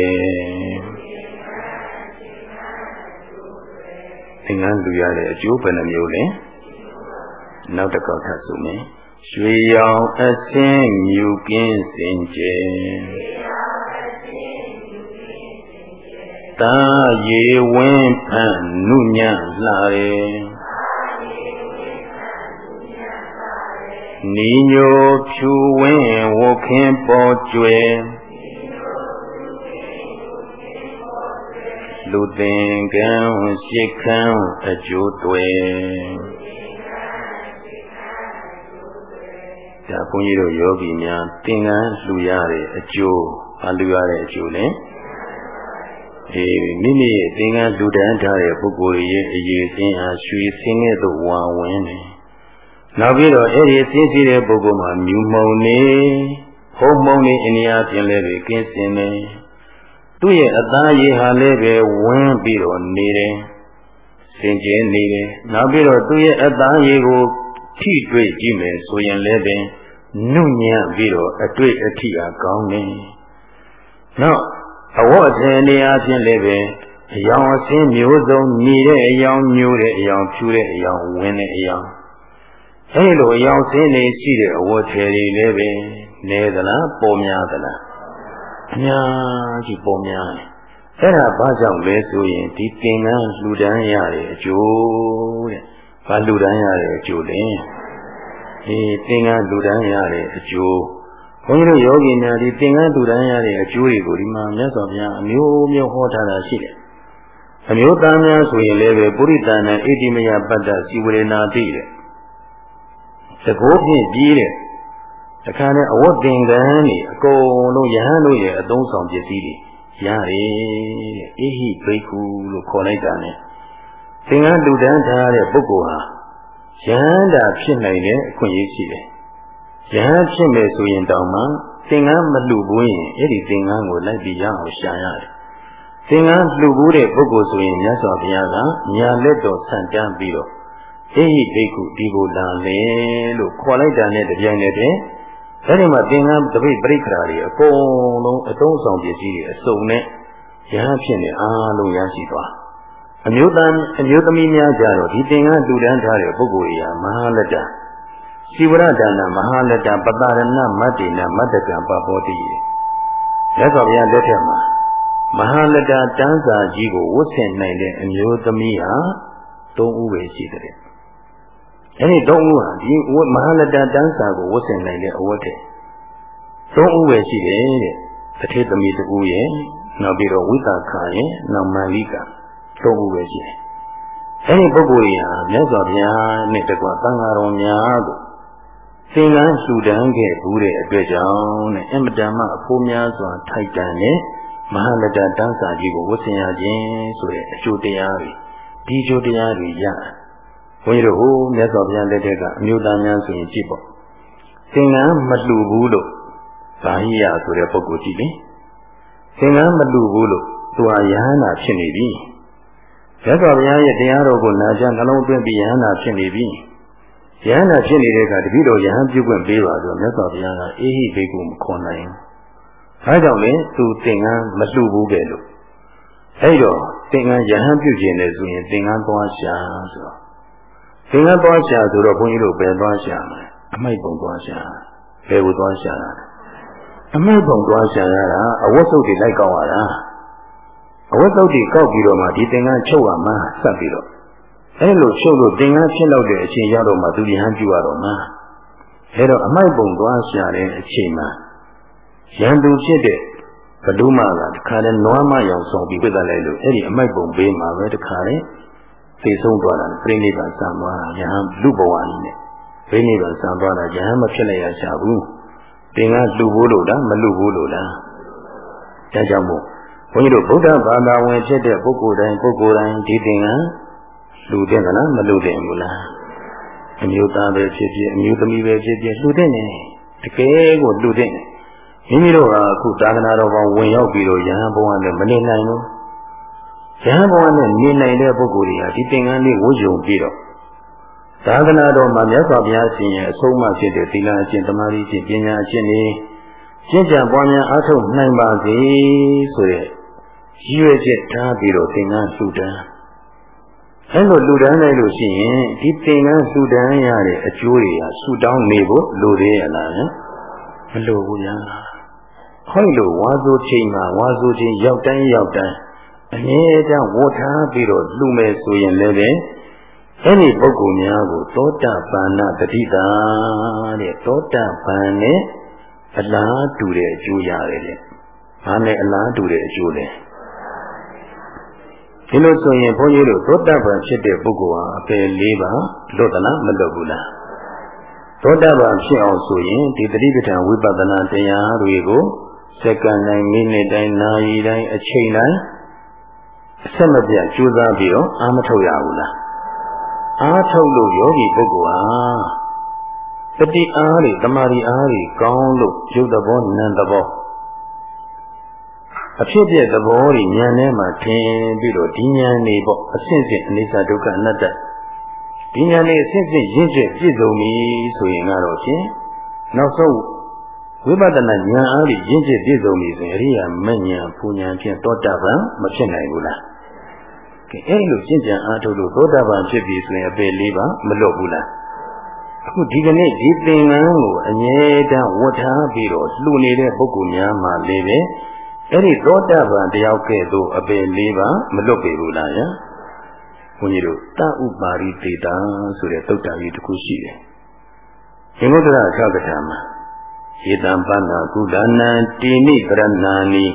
သင်္ကန်းလူရတဲ့အကျိုးဘယ်နှမျိုးလဲနောက်တစ်ခေါက်ထပ်ဆိုမယ်ရွှေရောင်အစင်းမြူကင်းစင်ကြယ်တာရေဝင်းဖန်နုညံ့လှတယ် နီညိုဖြူဝင်းဝခင်ပေါ်ကျွယ်လူသင်္ကန်းရှိခန်းအကျိုးတွေဒါဘုန်းကြီးတို့ယောဂီများသင်္ကန်းလှူရတဲ့အကျိုးဘာလှူရတဲ့အကျိုးလဲဒီမိမိရဲ့သင်္ကန်းလှူဒန်းထားတဲ့ပုဂ္ဂိုလ်ရဲ့အရေးအင်းအားရွှေစင်းတဲ့သို့ဝါဝင်တယ် နောက်ပြီးတော့အဲ့ဒီအသိရှိတဲ့ပုဂ္ဂိုလ်မှာမြူမုံနေဖုံမုံနေအိန္ဒိယပြင်လဲပြီးကင်းစင်နေသူ့ရဲ့အသားရည်ဟာလည်းပဲဝင်းပြီးတော့နေတယ်စင်ကြယ်နေတယ်နောက်ပြီးတော့သူ့ရဲ့အသားရည်ကိုထိတွေ့ကြည့်မယ်ဆိုရင်လည်းပင်နုညံ့ပြီးတော့အတွေ့အထိအကောင်းနေနောက်အဝတ်အထည်နေအချင်းလည်းပဲအယောင်အစင်းမျိုးစုံညီတဲ့အယောင်မျိုးတဲ့အယောင်ဖြူတဲ့အယောင်ဝင်းတဲ့အယောင် အဲလိုအယောင်စင်းနေရှိတဲ့အဝတ်ထည်တွေလည်းပဲနေသလားပေါ်များသလားအများကြီးပေါ်များတယ်အဲ့ဒါဘာကြောင့်လဲဆိုရင်ဒီသင်္ကန်းလှူဒန်းရတဲ့အကျိုးတဲ့ဘာလှူဒန်းရတဲ့အကျိုးလဲဒီသင်္ကန်းလှူဒန်းရတဲ့အကျိုးဘုန်းကြီးတို့ယောဂီများဒီသင်္ကန်းလှူဒန်းရတဲ့အကျိုးတွေကိုဒီမှာမြတ်စွာဘုရားအမျိုးမျိုးဟောထားတာရှိတယ်အမျိုးသားများဆိုရင်လည်းပဲပုရိသနာဣတိမယပတ္တစီဝရေနာတိတဲ့ သကိုးဖြင့်ပြီးတဲ့တခါနဲ့အဝတ်သင်္ကန်းတွေအကုန်လုံးယဟန်တို့ရဲ့အသုံးဆောင်ပစ္စည်းတွေရတယ်တဲ့အေဟိဘိက္ခုလို့ခေါ်လိုက်တာ ਨੇ သင်္ကန်းလူတန်းထားတဲ့ပုဂ္ဂိုလ်ဟာယဟန္တာဖြစ်နိုင်တဲ့အခွင့်အရေးရှိတယ်ယဟန်ဖြစ်မယ်ဆိုရင်တောင်မှသင်္ကန်းမလှူဘူးရင်အဲ့ဒီသင်္ကန်းကိုလိုက်ပြီးရအောင်ရှာရတယ်သင်္ကန်းလှူဘူးတဲ့ပုဂ္ဂိုလ်ဆိုရင်မြတ်စွာဘုရားကညာလက်တော်ဆန့်တန်းပြီးတော့ အေဟိဘိက္ခုဒီကိုလာလေလို့ခေါ်လိုက်တာနဲ့တပြိုင်နက်တည်းအဲဒီမှာသင်္ကန်းတပိတ်ပြိခရာတွေအကုန်လုံးအသုံးဆောင်ပစ္စည်းတွေအစုံနဲ့ရဟန်းဖြစ်နေအားလုံးရရှိသွားအမျိုးသားအမျိုးသမီးများကြတော့ဒီသင်္ကန်းတူတန်းထားတဲ့ပုဂ္ဂိုလ်ကြီးဟာမဟာလတ္တစီဝရဒါနမဟာလတ္တပတရဏမတ္တိနမတ္တကံပပောတိလက်တော်ဘုရားလက်ထက်မှာမဟာလတ္တတန်းစာကြီးကိုဝတ်ဆင်နိုင်တဲ့အမျိုးသမီးဟာ၃ဦးပဲရှိတယ် အဲ့ဒီသုံးဦးဟာဒီမဟာလတ္တတန်းစာကိုဝတ်ဆင်နိုင်တဲ့အဝတ်တဲ့သုံးဦးပဲရှိတယ်တဲ့တထေသမီးတူရဲ့နောက်ပြီးတော့ဝိသခာရဲ့နောက်မန္လိကသုံးဦးပဲရှိတယ်အဲ့ဒီပုဂ္ဂိုလ်ကြီးဟာမြတ်စွာဘုရားနဲ့တကွသံဃာတော်များကိုသင်္ကန်းလှူဒန်းခဲ့ဘူးတဲ့အတွက်ကြောင့်တဲ့အမတန်မှအဖို့များစွာထိုက်တန်တဲ့မဟာလတ္တတန်းစာကြီးကိုဝတ်ဆင်ရခြင်းဆိုတဲ့အကျိုးတရားတွေဒီအကျိုးတရားတွေရ ဘုန်းကြီးတို့ဟိုမြတ်စွာဘုရားလက်ထက်ကအမျိုးသားများဆိုရင်ကြည့်ပေါ့သင်္ကန်းမလှူဘူးလို့ဇာဟိယဆိုတဲ့ပုဂ္ဂိုလ်ကြည့်လေသင်္ကန်းမလှူဘူးလို့သူဟာယဟန္တာဖြစ်နေပြီမြတ်စွာဘုရားရဲ့တရားတော်ကိုနာကြားနှလုံးသွင်းပြီးယဟန္တာဖြစ်နေပြီယဟန္တာဖြစ်နေတဲ့အခါတတိတော်ယဟန်ပြုခွင့်ပေးပါဆိုမြတ်စွာဘုရားကအေဟိဘေကုမခေါ်နိုင်ဘူးအဲကြောင့်လေသူသင်္ကန်းမလှူဘူးပဲလို့အဲ့တော့သင်္ကန်းယဟန်ပြုခြင်းလေဆိုရင်သင်္ကန်းသွားရှာဆိုတော့ သင်္ကန်းသွားရှာဆိုတော့ဘုန်းကြီးတို့ဘယ်သွားရှာမလဲအမိုက်ပုံသွားရှာဘယ်ကိုသွားရှာတာအမိုက်ပုံသွားရှာရတာအဝတ်စုပ်တွေလိုက်ကောက်ရတာအဝတ်စုပ်တွေကောက်ပြီးတော့မှဒီသင်္ကန်းချုပ်ရမှဆက်ပြီးတော့အဲလိုချုပ်လို့သင်္ကန်းဖြစ်တော့တဲ့အချိန်ရောက်တော့မှသူရဟန်းပြုရတော့မှအဲတော့အမိုက်ပုံသွားရှာတဲ့အချိန်မှာရန်သူဖြစ်တဲ့ဘဒုမကတခါလဲနွားမရောင်ဆောင်ပြီးပြတ်လိုက်လို့အဲ့ဒီအမိုက်ပုံဘေးမှာပဲတခါလဲ သိဆုံးသွားတာပြိဋိဘံဆံသွားတာယဟန်လူဘဝကြီးနဲ့ပြိဋိဘံဆံသွားတာယဟန်မဖြစ်လိုက်ရချဘူးတင်ကလူဘူးလို့လားမလူဘူးလို့လားဒါကြောင့်မို့ဘုန်းကြီးတို့ဗုဒ္ဓဘာသာဝင်ဖြစ်တဲ့ပုဂ္ဂိုလ်တိုင်းပုဂ္ဂိုလ်တိုင်းဒီတင်ကလူတဲ့ကလားမလူတဲ့ဘူးလားအမျိုးသားပဲဖြစ်ဖြစ်အမျိုးသမီးပဲဖြစ်ဖြစ်လူတဲ့နေတကယ်ကိုလူတဲ့နေမိမိတို့ကအခုသာသနာတော်ဘောင်ဝင်ရောက်ပြီးတော့ယဟန်ဘုံကလည်းမနေနိုင်ဘူး ယဟန်ဘုံကလည်းနေနိုင်တဲ့ပုဂ္ဂိုလ်တွေဟာဒီသင်္ကန်းလေးဝှယုံပြီးတော့သာသနာတော်မှာမြတ်စွာဘုရားရှင်ရဲ့အဆုံးအမဖြစ်တဲ့သီလအကျင့်တမာရီအကျင့်ပညာအကျင့်တွေကျင့်ကြံပွားများအားထုတ်နိုင်ပါစေဆိုတဲ့ရည်ရွယ်ချက်ထားပြီးတော့သင်္ကန်းလှူဒန်းအဲလိုလှူဒန်းလိုက်လို့ရှိရင်ဒီသင်္ကန်းလှူဒန်းရတဲ့အကျိုးတွေကဆူတောင်းနေဖို့လိုသေးရလားမလိုဘူးညာဟောလို့ဝါဆိုချိန်မှာဝါဆိုချိန်ရောက်တိုင်းရောက်တိုင်း အမြဲတမ်းဝတ်ထားပြီးတော့လှူမယ်ဆိုရင်လည်းပဲအဲ့ဒီပုဂ္ဂိုလ်များကိုသောတာပန်နာတတိတာတဲ့သောတာပန်နဲ့အလားတူတဲ့အကျိုးရတယ်တဲ့။ဘာနဲ့အလားတူတဲ့အကျိုးလဲ။ဒီလိုဆိုရင်ဘုန်းကြီးတို့သောတာပန်ဖြစ်တဲ့ပုဂ္ဂိုလ်ဟာအပယ်လေးပါလွတ်သလားမလွတ်ဘူးလား။သောတာပန်ဖြစ်အောင်ဆိုရင်ဒီတတိပဋ္ဌာန်ဝိပဿနာတရားတွေကိုစက္ကန့်တိုင်းမိနစ်တိုင်းနာရီတိုင်းအချိန်တိုင်း အဆက်မပြတ်ကြိုးစားပြီးတော့အာမထုတ်ရဘူးလားအားထုတ်လို့ယောဂီပုဂ္ဂိုလ်ဟာတတိအားတွေတမာရီအားတွေကောင်းလို့ရုပ်သဘောနာမ်သဘောအဖြစ်ပြက်သဘောတွေဉာဏ်ထဲမှာထင်ပြီးတော့ဒီဉာဏ်နေပေါ့အစဉ်စဉ်အနိစ္စဒုက္ခအနတ္တဒီဉာဏ်နေအစဉ်စဉ်ရင့်ကျက်ပြည့်စုံပြီဆိုရင်ကတော့ဖြင့်နောက်ဆုံးဝိပဿနာဉာဏ်အားဖြင့်ရင့်ကျက်ပြည့်စုံပြီဆိုရင်အရိယာမဉ္ဇဉ်ပူဉာဏ်ဖြင့်တောတပံမဖြစ်နိုင်ဘူးလားကဲ အဲ့လိုရှင်းကြံအားထုတ်လို့သောတာပန်ဖြစ်ပြီဆိုရင်အပေလေးပါမလွတ်ဘူးလားအခုဒီကနေ့ဒီသင်္ကန်းကိုအငြဲတမ်းဝတ်ထားပြီးတော့လှူနေတဲ့ပုဂ္ဂိုလ်များမှလည်းပဲအဲ့ဒီသောတာပန်တယောက်ကဲ့သို့အပေလေးပါမလွတ်ပေဘူးလားယဘုန်းကြီးတို့တဥပါရိသေတာဆိုတဲ့သုတ်တံကြီးတစ်ခုရှိတယ်ဒီမုဒ္ဒရာအခါကထာမှာဧတံပန္နာကုဒနာတိနိကရဏာနိ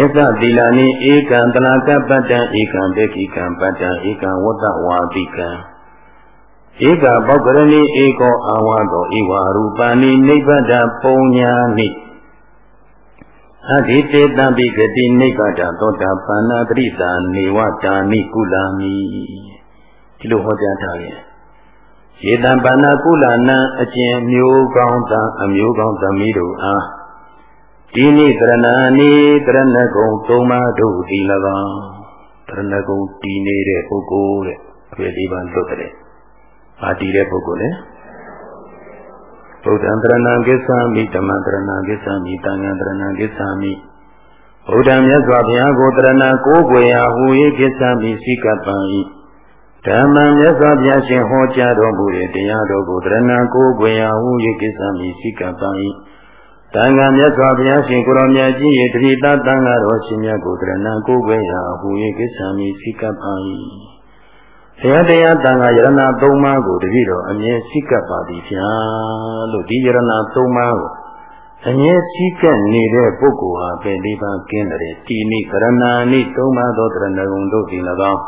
ဧသတိလာနိဧကံတလာကပတ္တံဧကံဒေကိကံပတ္တံဧကံဝတ္တဝါတိကံဧကပောက္ကရဏိဧကောအာဝတောဧဝရူပာနိနိဗ္ဗတပုံညာနိအဓိတေတံပိဂတိနိဗ္ဗတသောတာပန္နာတရိတာနေဝတာနိကုလာမိဒီလိုဟောကြားထားတယ်ယေတံပန္နာကုလနံအကျင့်မျိုးကောင်းသာအမျိုးကောင်းသမီးတို့အား ဒီနိတရဏာနိတရဏဂုံသုံးပါးတို့ဒီ၎င်းတရဏဂုံတည်နေတဲ့ပုဂ္ဂိုလ်တဲ့အပေလေးပါလွတ်တယ်။ဘာတည်တဲ့ပုဂ္ဂိုလ်လဲ။ဗုဒ္ဓံတရဏံကိစ္ဆာမိဓမ္မတရဏံကိစ္ဆာမိတန်ဃံတရဏံကိစ္ဆာမိဗုဒ္ဓံမြတ်စွာဘုရားကိုတရဏကိုးကွယ်ရာဟူ၍ကိစ္ဆာမိစိကပံ၏ဓမ္မမြတ်စွာဘုရားရှင်ဟောကြားတော်မူတဲ့တရားတော်ကိုတရဏကိုးကွယ်ရာဟူ၍ကိစ္ဆာမိစိကပံ၏ တန်ခါမြတ်စွာဘုရားရှင်ကိုရောမြတ်ကြီး၏တတိတတန်ခါတော်ရှင်မြတ်ကိုတရဏကိုးကွယ်ရာဟူ၍ကိစ္ဆာမိစိကပံ၏ဘုရားတရားတန်ခါယရဏသုံးပါးကိုတတိတော်အမြဲစိကပ်ပါသည်ဗျာလို့ဒီယရဏသုံးပါးကိုအမြဲစိကပ်နေတဲ့ပုဂ္ဂိုလ်ဟာပဲလေးပါးကင်းတယ်တိနိကရဏာနိသုံးပါးသောတရဏဂုံတို့ဒီ၎င်း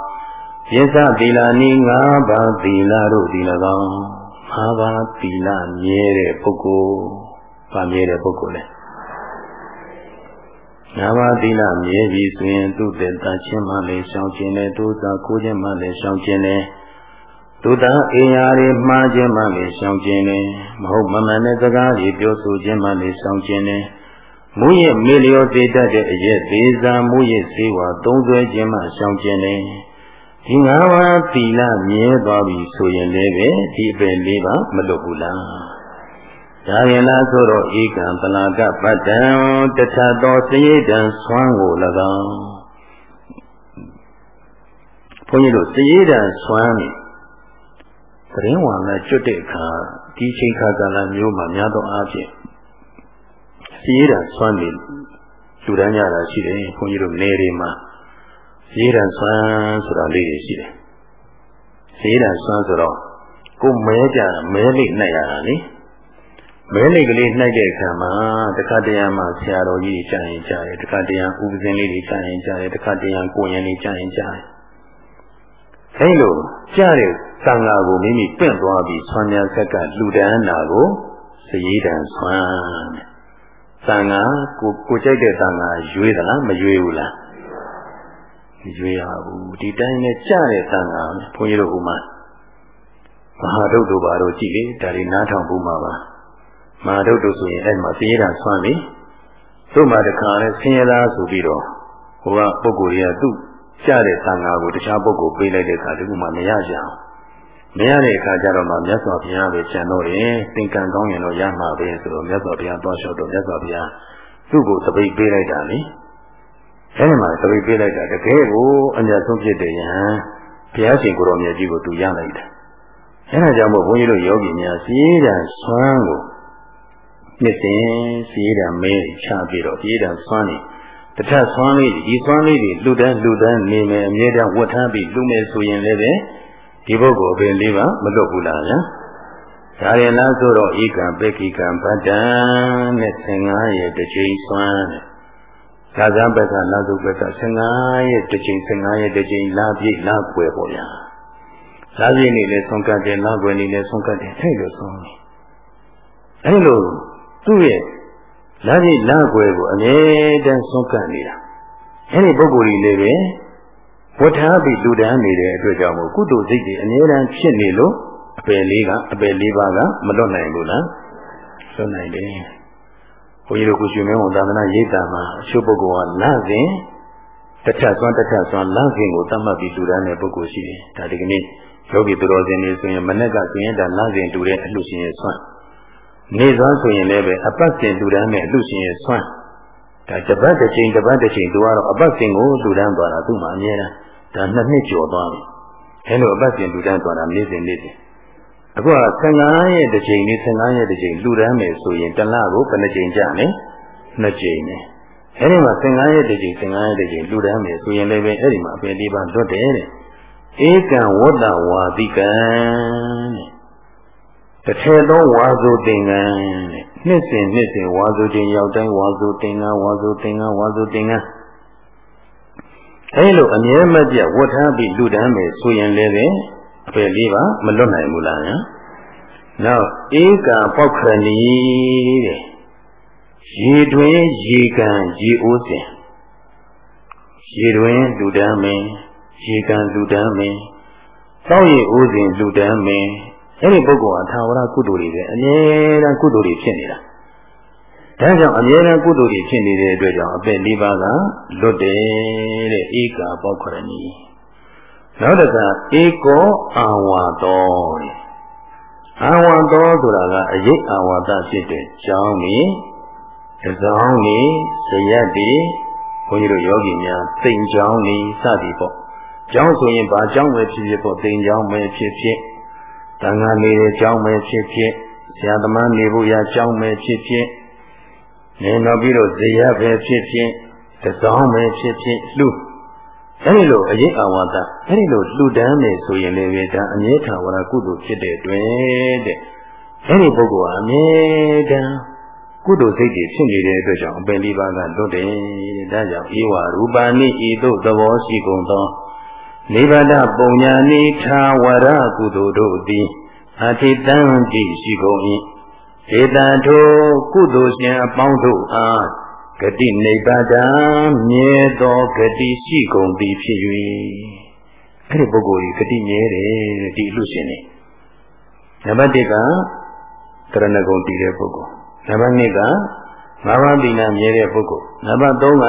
ယစ္စသီလာနိငါးပါးသီလတို့ဒီ၎င်းငါးပါးသီလမြဲတဲ့ပုဂ္ဂိုလ် ဗာမြဲတဲ့ပုဂ္ဂိုလ်လဲငါးပါးသီလမြဲပြီဆိုရင်သူ့တဲ့တချင်းမှလည်းရှောင်ကျင်တယ်သူသာကိုခြင်းမှလည်းရှောင်ကျင်တယ်သူသာအင်ယာတွေမှားခြင်းမှလည်းရှောင်ကျင်တယ်မဟုတ်မမှန်တဲ့စကားတွေပြောဆိုခြင်းမှလည်းရှောင်ကျင်တယ်မူရဲ့မေလျောစေတတ်တဲ့အရက်သေးစာမူရဲ့စေဝါသုံးဆွဲခြင်းမှရှောင်ကျင်တယ်ဒီငါးပါးသီလမြဲသွားပြီဆိုရင်လည်းပဲဒီပဲလေးပါမလွတ်ဘူးလား ဒါရင်လားဆိုတော့ဧကံပလာကပတ္တံတထသောစရိတံဆွမ်းကို၎င်းဘုန်းကြီးတို့စရိတံဆွမ်းနေသတင်းဝါနဲ့ကျွတ်တဲ့အခါဒီချိန်ခါကာလမျိုးမှာများသောအားဖြင့်စရိတံဆွမ်းနေလူတန်းကြတာရှိတယ်ဘုန်းကြီးတို့နေတွေမှာစရိတံဆွမ်းဆိုတာလေးတွေရှိတယ်စရိတံဆွမ်းဆိုတော့ကိုမဲကြမဲလေးနှိုက်ရတာလေ မဲလိတ်ကလေးနှိုက်တဲ့အခါမှာတခါတရံမှာဆရာတော်ကြီးကြာရင်ကြာတယ်တခါတရံဥပဇင်းလေးတွေကြာရင်ကြာတယ်တခါတရံကိုရင်လေးကြာရင်ကြာတယ်အဲအဲလိုကြားတဲ့သံဃာကိုမိမိပင့်သွားပြီးဆွမ်းညာဆက်ကလူဒန်းနာကိုစည်တံဆွမ်းတဲ့သံဃာကိုကိုကြိုက်တဲ့သံဃာရွေးသလားမရွေးဘူးလားမရွေးရဘူးဒီတိုင်းနဲ့ကြားတဲ့သံဃာဘုန်းကြီးတို့ဥမာမဟာဒုတ်တို့ဘာတို့ကြည့်လေဒါတွေနားထောင်ဖို့မှာပါ မဟာဒုတ်တို့ဆိုရင်အဲ့မှာစည်တံဆွမ်းပြီတို့မှတခါလဲဆင်းရဲသားဆိုပြီးတော့ဟိုကပုဂ္ဂိုလ်တွေကသူ့ကြားတဲ့သံဃာကိုတခြားပုဂ္ဂိုလ်ပေးလိုက်တဲ့အခါဒီခုမှမရကြအောင်မရတဲ့အခါကျတော့မှမြတ်စွာဘုရားပဲကြံတော့တယ်သင်္ကန်းကောင်းရင်တော့ရမှာပဲဆိုတော့မြတ်စွာဘုရားသွားလျှောက်တော့မြတ်စွာဘုရားသူ့ကိုသပိတ်ပေးလိုက်တာလေအဲဒီမှာသပိတ်ပေးလိုက်တာတကယ်ကိုအမြတ်ဆုံးဖြစ်တယ်ယဟန်ဘုရားရှင်ကိုရောမြတ်ကြီးကိုသူရလိုက်တယ်အဲဒါကြောင့်မို့ဘုန်းကြီးတို့ယောဂီများစီးရန်ဆွမ်းကို နှစ်စဉ်စီးရန်မဲချပြီးတော့စီးရန်ဆွမ်းနေတထဆွမ်းလေးဒီဆွမ်းလေးတွေလှူဒန်းလှူဒန်းနေမယ်အမြဲတမ်းဝတ်ထားပြီးလှူမယ်ဆိုရင်လည်းဒီပုဂ္ဂိုလ်အပင်လေးပါမလွတ်ဘူးလားဗျာဒါရင်လားဆိုတော့ဧကံပေကိကံဗတ္တံနဲ့15ရဲ့တစ်ချိန်ဆွမ်းတဲ့သာသဘက်ကလာစုဘက်က15ရဲ့တစ်ချိန်15ရဲ့တစ်ချိန်လာပြည့်လာကွယ်ပေါ့ဗျာလာပြည့်နေလဲဆုံးကတ်တယ်လာကွယ်နေလဲဆုံးကတ်တယ်အဲ့လိုဆုံးတယ်အဲ့လို သူ့ရဲ့လာပြည့်လာကွယ်ကိုအမြဲတမ်းဆုံးကတ်နေတာအဲ့ဒီပုဂ္ဂိုလ်ကြီးလေးပဲဝတ်ထားပြီးလူတန်းနေတဲ့အတွက်ကြောင့်မို့ကုသိုလ်စိတ်တွေအမြဲတမ်းဖြစ်နေလို့အပယ်လေးကအပယ်လေးပါးကမလွတ်နိုင်ဘူးလားလွတ်နိုင်တယ်ဘုန်းကြီးတို့ကုရှင်မင်းဝန်သာသနာရိပ်တာမှာအချို့ပုဂ္ဂိုလ်ကလစဉ်တစ်ထပ်စွမ်းတစ်ထပ်စွမ်းလစဉ်ကိုသတ်မှတ်ပြီးလူတန်းတဲ့ပုဂ္ဂိုလ်ရှိတယ်ဒါဒီကနေ့ယောဂီသူတော်စင်တွေဆိုရင်မနေ့ကဆိုရင်ဒါလစဉ်တူတဲ့အလှရှင်ရဲ့စွမ်း နေစွမ်းဆိုရင်လည်းပဲအပတ်စဉ်လူတန်းတဲ့အလှရှင်ရဲ့စွမ်းဒါတပတ်တစ်ချိန်တပတ်တစ်ချိန်သူကတော့အပတ်စဉ်ကိုလူတန်းသွားတာသူ့မှာအများအားဒါနှစ်နှစ်ကျော်သွားပြီအဲလိုအပတ်စဉ်လူတန်းသွားတာနေ့စဉ်နေ့စဉ်အခုက15ရက်တစ်ချိန်နဲ့15ရက်တစ်ချိန်လူတန်းမယ်ဆိုရင်တစ်လကိုဘယ်နှချိန်ကြာလဲနှစ်ချိန်နဲ့အဲဒီမှာ15ရက်တစ်ချိန်15ရက်တစ်ချိန်လူတန်းမယ်ဆိုရင်လည်းပဲအဲ့ဒီမှာအပင်လေးပါလွတ်တယ်တဲ့ဧကံဝတ္တဝါတိကံတဲ့ တထေသောဝါစုသင်္ကန်းတဲ့နှစ်စဉ်နှစ်စဉ်ဝါစုတင်ရောက်တိုင်းဝါစုသင်္ကန်းဝါစုသင်္ကန်းဝါစုသင်္ကန်းအဲလိုအမြဲမပြတ်ဝတ်ထားပြီးလူတန်းမယ်ဆိုရင်လည်းပဲအပယ်လေးပါမလွတ်နိုင်ဘူးလားညာနောက်ဧကပောက္ခဏီတဲ့ရေတွင်ရေကန်ရေအိုးစဉ်ရေတွင်လူတန်းမယ်ရေကန်လူတန်းမယ်တောက်ရည်အိုးစဉ်လူတန်းမယ် အဲ့ဒီပုဂ္ဂိုလ်ဟာသာဝရကုသိုလ်တွေပဲအမြဲတမ်းကုသိုလ်တွေဖြစ်နေတာဒါကြောင့်အမြဲတမ်းကုသိုလ်တွေဖြစ်နေတဲ့အတွက်ကြောင့်အပည့်၄ပါးကလွတ်တယ်တဲ့ဧကာပောက္ခရဏီနောက်တစ်ခါဧကောအာဝါတော်တဲ့အာဝါတော်ဆိုတာကအရေးအာဝါဒဖြစ်တဲ့ကြောင်းကြီးအစောင်းကြီးဇယက်တွေဘုန်းကြီးတို့ယောဂီများသိမ်ကြောင်းကြီးစသည်ပေါ့ကြောင်းဆိုရင်ဘာကြောင်းပဲဖြစ်ဖြစ်ပေါ့သိမ်ကြောင်းပဲဖြစ်ဖြစ် တန်ခါနေတဲ့ကြောင်းပဲဖြစ်ဖြစ်ဆရာသမားနေဖို့ရကြောင်းပဲဖြစ်ဖြစ်နေတော့ပြီးတော့ဇေယပဲဖြစ်ဖြစ်တစောင်းပဲဖြစ်ဖြစ်လှူအဲဒီလိုအရေးအဝါဒအဲဒီလိုလှူဒန်းနေဆိုရင်လည်းဒါအမြဲထာဝရကုသိုလ်ဖြစ်တဲ့တွင်တဲ့အဲဒီပုဂ္ဂိုလ်ဟာအမြဲတမ်းကုသိုလ်စိတ်တွေဖြစ်နေတဲ့အတွက်ကြောင့်အပင်လေးပါးကလွတ်တယ်ဒါကြောင့်ဧဝရူပါနိဤသို့သဘောရှိကုန်သော နိဗ္ဗာန်ပုံညာနိထာဝရကုသိုလ်တို့သည်အထိတံတိရှိကုန်၏ဧတံထိုကုသိုလ်ရှင်အပေါင်းတို့အားဂတိနိဗ္ဗာန်မြဲသောဂတိရှိကုန်သည်ဖြစ်၍အဲ့ဒီပုဂ္ဂိုလ်ကြီးဂတိမြဲတယ်ဒီလူရှင်နေနံပါတ်1ကတရဏဂုံတည်တဲ့ပုဂ္ဂိုလ်နံပါတ်2ကငါးပါးတိနာမြဲတဲ့ပုဂ္ဂိုလ်နံပါတ်3က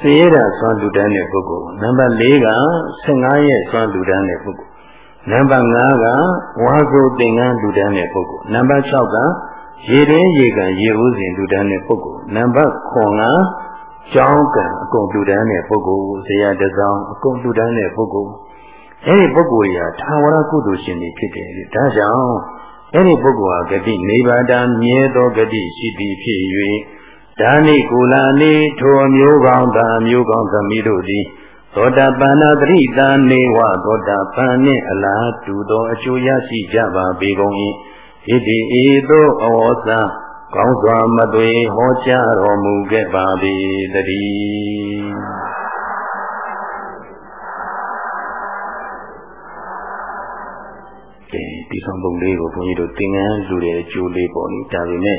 စေရဆွမ်းလူတန်းတဲ့ပုဂ္ဂိုလ်နံပါတ်4က15ရက်ဆွမ်းလူတန်းတဲ့ပုဂ္ဂိုလ်နံပါတ်5ကဝါဆိုသင်္ကန်းလူတန်းတဲ့ပုဂ္ဂိုလ်နံပါတ်6ကရေရင်းရေကန်ရေဦးစဉ်လူတန်းတဲ့ပုဂ္ဂိုလ်နံပါတ်9ကကျောင်းကံအကုန်လူတန်းတဲ့ပုဂ္ဂိုလ်ဇေယတစောင်းအကုန်လူတန်းတဲ့ပုဂ္ဂိုလ်အဲဒီပုဂ္ဂိုလ်ရာသာဝရကုသိုလ်ရှင်တွေဖြစ်တယ်ဒါကြောင့်အဲ့ဒီပုဂ္ဂိုလ်ဟာဂတိနိဗ္ဗာန်မြဲသောဂတိရှိသည်ဖြစ်၍ ဒါနိကုလာနိထိုမျိုးကောင်းသာမျိုးကောင်းသမီးတို့သည်သောတာပန္နသတိတံနေဝသောတာပန်နှင့်အလားတူသောအကျိုးရရှိကြပါပေကုန်၏ဣတိဤသို့အဝေါစာကောင်းစွာမသွေဟောကြားတော်မူခဲ့ပါ၏တည်းတည်ဆောင်ပုံလေးကိုဘုန်းကြီးတို့သင်္ကန်းလူတဲ့အကျိုးလေးပေါ့လေဒါပေမဲ့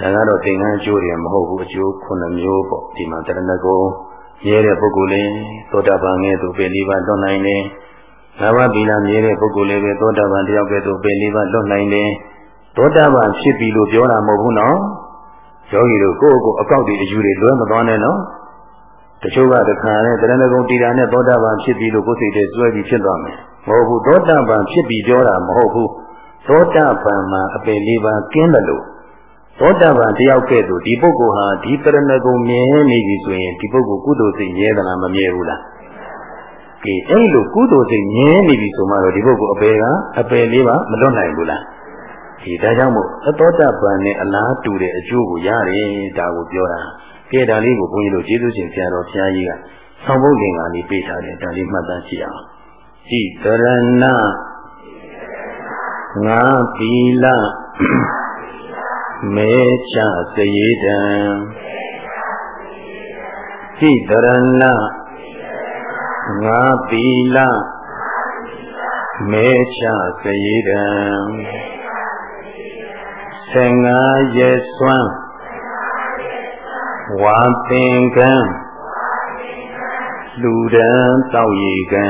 ဒါကတော့သင်္ကန်းအကျိုးတွေမဟုတ်ဘူးအကျိုးခုနှစ်မျိုးပေါ့ဒီမှာတရဏဂုံမြဲတဲ့ပုဂ္ဂိုလ်လေးသောတာပန်ငယ်သူပဲလေးပါလွတ်နိုင်တယ်ငါးပါးသီလမြဲတဲ့ပုဂ္ဂိုလ်လေးပဲသောတာပန်တယောက်ကဲသူပဲလေးပါလွတ်နိုင်တယ်သောတာပန်ဖြစ်ပြီလို့ပြောတာမဟုတ်ဘူးနော်ယောဂီတို့ကိုယ့်ကိုယ်အကောက်တွေအယူတွေလွဲမသွားနဲ့နော်တချို့ကတခါနဲ့တရဏဂုံတည်တာနဲ့သောတာပန်ဖြစ်ပြီလို့ကိုယ်စိတ်ထဲစွဲပြီးဖြစ်သွားမယ်မဟုတ်ဘူးသောတာပန်ဖြစ်ပြီပြောတာမဟုတ်ဘူးသောတာပန်မှာအပယ်လေးပါးကင်းတယ်လို့ သောတာပန်တယောက်ကဲ့သို့ဒီပုဂ္ဂိုလ်ဟာဒီတရဏဂုံမြဲနေပြီဆိုရင်ဒီပုဂ္ဂိုလ်ကုသိုလ်စိတ်မြဲသလားမမြဲဘူးလားကဲအဲ့လိုကုသိုလ်စိတ်မြဲနေပြီဆိုမှတော့ဒီပုဂ္ဂိုလ်အပယ်ကအပယ်လေးပါမလွတ်နိုင်ဘူးလားဒီဒါကြောင့်မို့အသောတာပန်နဲ့အလားတူတဲ့အကျိုးကိုရတယ်ဒါကိုပြောတာကဲဒါလေးကိုဘုန်းကြီးတို့ကျေးဇူးရှင်ဆရာတော်ဘုရားကြီးကဆောင်းဖို့လင်္ကာလေးပေးထားတယ်ဒါလေးမှတ်သားကြည့်အောင်ဣတရဏငါသီလ မေချစယေတံဣတရဏငါသီလမေချစယေတံသင်္ဃာယေစွမ်းဝါသင်္ကံလူဒံတောက်ရီကံ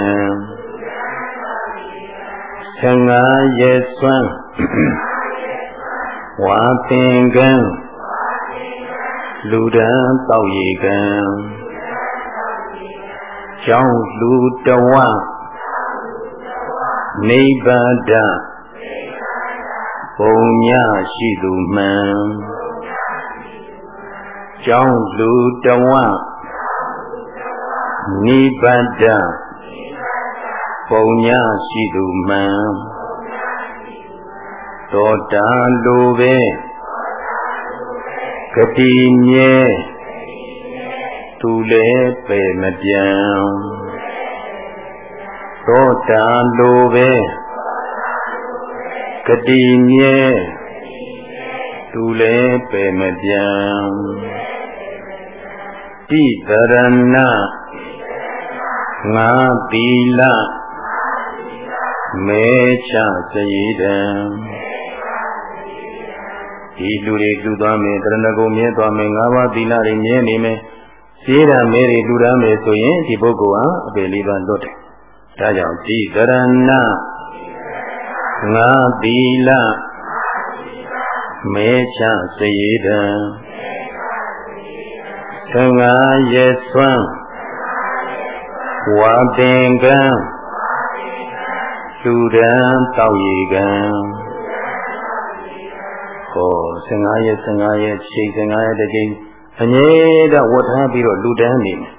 သင်္ဃာယေစွမ်း ဝါသင်္ကံလူဒံတောက်ရီကံကျောင်းလူတဝနိဗ္ဗာန်ပုံညရှိသူမှန်ကျောင်းလူတဝနိဗ္ဗာန်ပုံညရှိသူမှန် သောတာလိုပဲဂတိမြဲသူလည်းပဲမပြန်သောတာလိုပဲဂတိမြဲသူလည်းပဲမပြန်တိတရဏငါသီလမေချစရိတံ ဒီလူတွေလူသွားမယ်တရဏဂုံမြဲသွားမယ်ငါးပါးသီလတွေမြဲနေမယ်စေရမဲတွေလူရမယ်ဆိုရင်ဒီပုဂ္ဂိုလ်ဟာအပေလေးပါလွတ်တယ်ဒါကြောင့်ဒီတရဏငါသီလမေချစရိတံသံဃာယေသွံဝါပင်ကံလူဒံတောက်ရီကံ ဟော15ရက်15ရက်ချိန်15ရက်တစ်ချိန်အငြိဒဝတ်ထားပြီးတော့လူဒန်းနေတယ်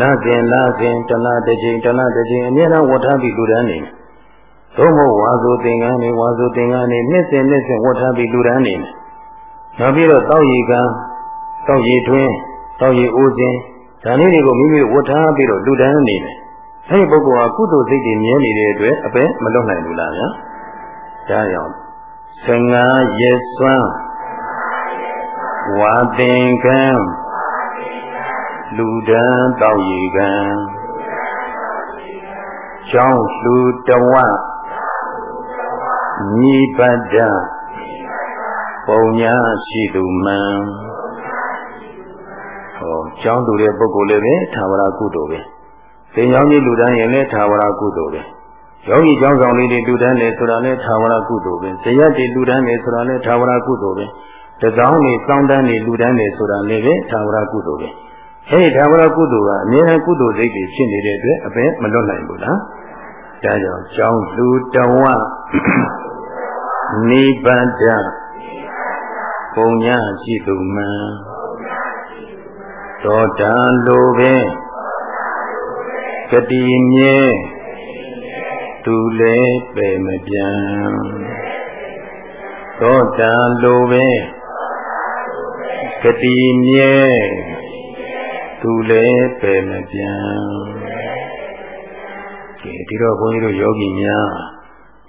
လစဉ်လစဉ်တလတစ်ချိန်တလတစ်ချိန်အမြဲတမ်းဝတ်ထားပြီးလူဒန်းနေတယ်သို့မဟုတ်ဝါဆိုသင်္ကန်းနေဝါဆိုသင်္ကန်းနေနှစ်စဉ်နှစ်စဉ်ဝတ်ထားပြီးလူဒန်းနေတယ်နောက်ပြီးတော့တောက်ရီကံတောက်ရီတွင်းတောက်ရီအိုးစဉ်ဒါလေးတွေကိုမိမိဝတ်ထားပြီးတော့လူဒန်းနေတယ်အဲဒီပုဂ္ဂိုလ်ဟာကုသိုလ်စိတ်တွေမြဲနေတဲ့အတွက်အပဲမလွတ်နိုင်ဘူးလားဗျာဒါကြောင့် သင်္ဃာယေစွမ်းဝါသင်္ကံလူဒံတောက်ရီကံကျောင်းလူတဝညီပတ္တပုံညာရှိသူမှန်ဟောကျောင်းသူတဲ့ပုဂ္ဂိုလ်လည်းပဲသာဝရကုသိုလ်ပဲသင်္ချောင်းကြီးလူတန်းရင်လည်းသာဝရကုသိုလ်ပဲ ယောဂီကျောင်းဆောင်လေးတွေလူတန်းတယ်ဆိုတာလည်းသာဝရကုသိုလ်ပဲဇယတ်တွေလူတန်းတယ်ဆိုတာလည်းသာဝရကုသိုလ်ပဲတစောင်းနေစောင်းတန်းနေလူတန်းတယ်ဆိုတာလည်းပဲသာဝရကုသိုလ်ပဲအဲဒီသာဝရကုသိုလ်ကအမြဲတမ်းကုသိုလ်စိတ်တွေဖြစ်နေတဲ့အတွက်အပဲမလွတ်နိုင်ဘူးလားဒါကြောင့်ကျောင်းလူတဝနိဗ္ဗာန်ပုံညာရှိသူမှန်သောတာလိုပဲဂတိမြဲ သူလည်းပဲမပြန်သောတာလိုပဲဂတိမြဲသူလည်းပဲမပြန်ကဲဒီတော့ဘုန်းကြီးတို့ယောဂီများ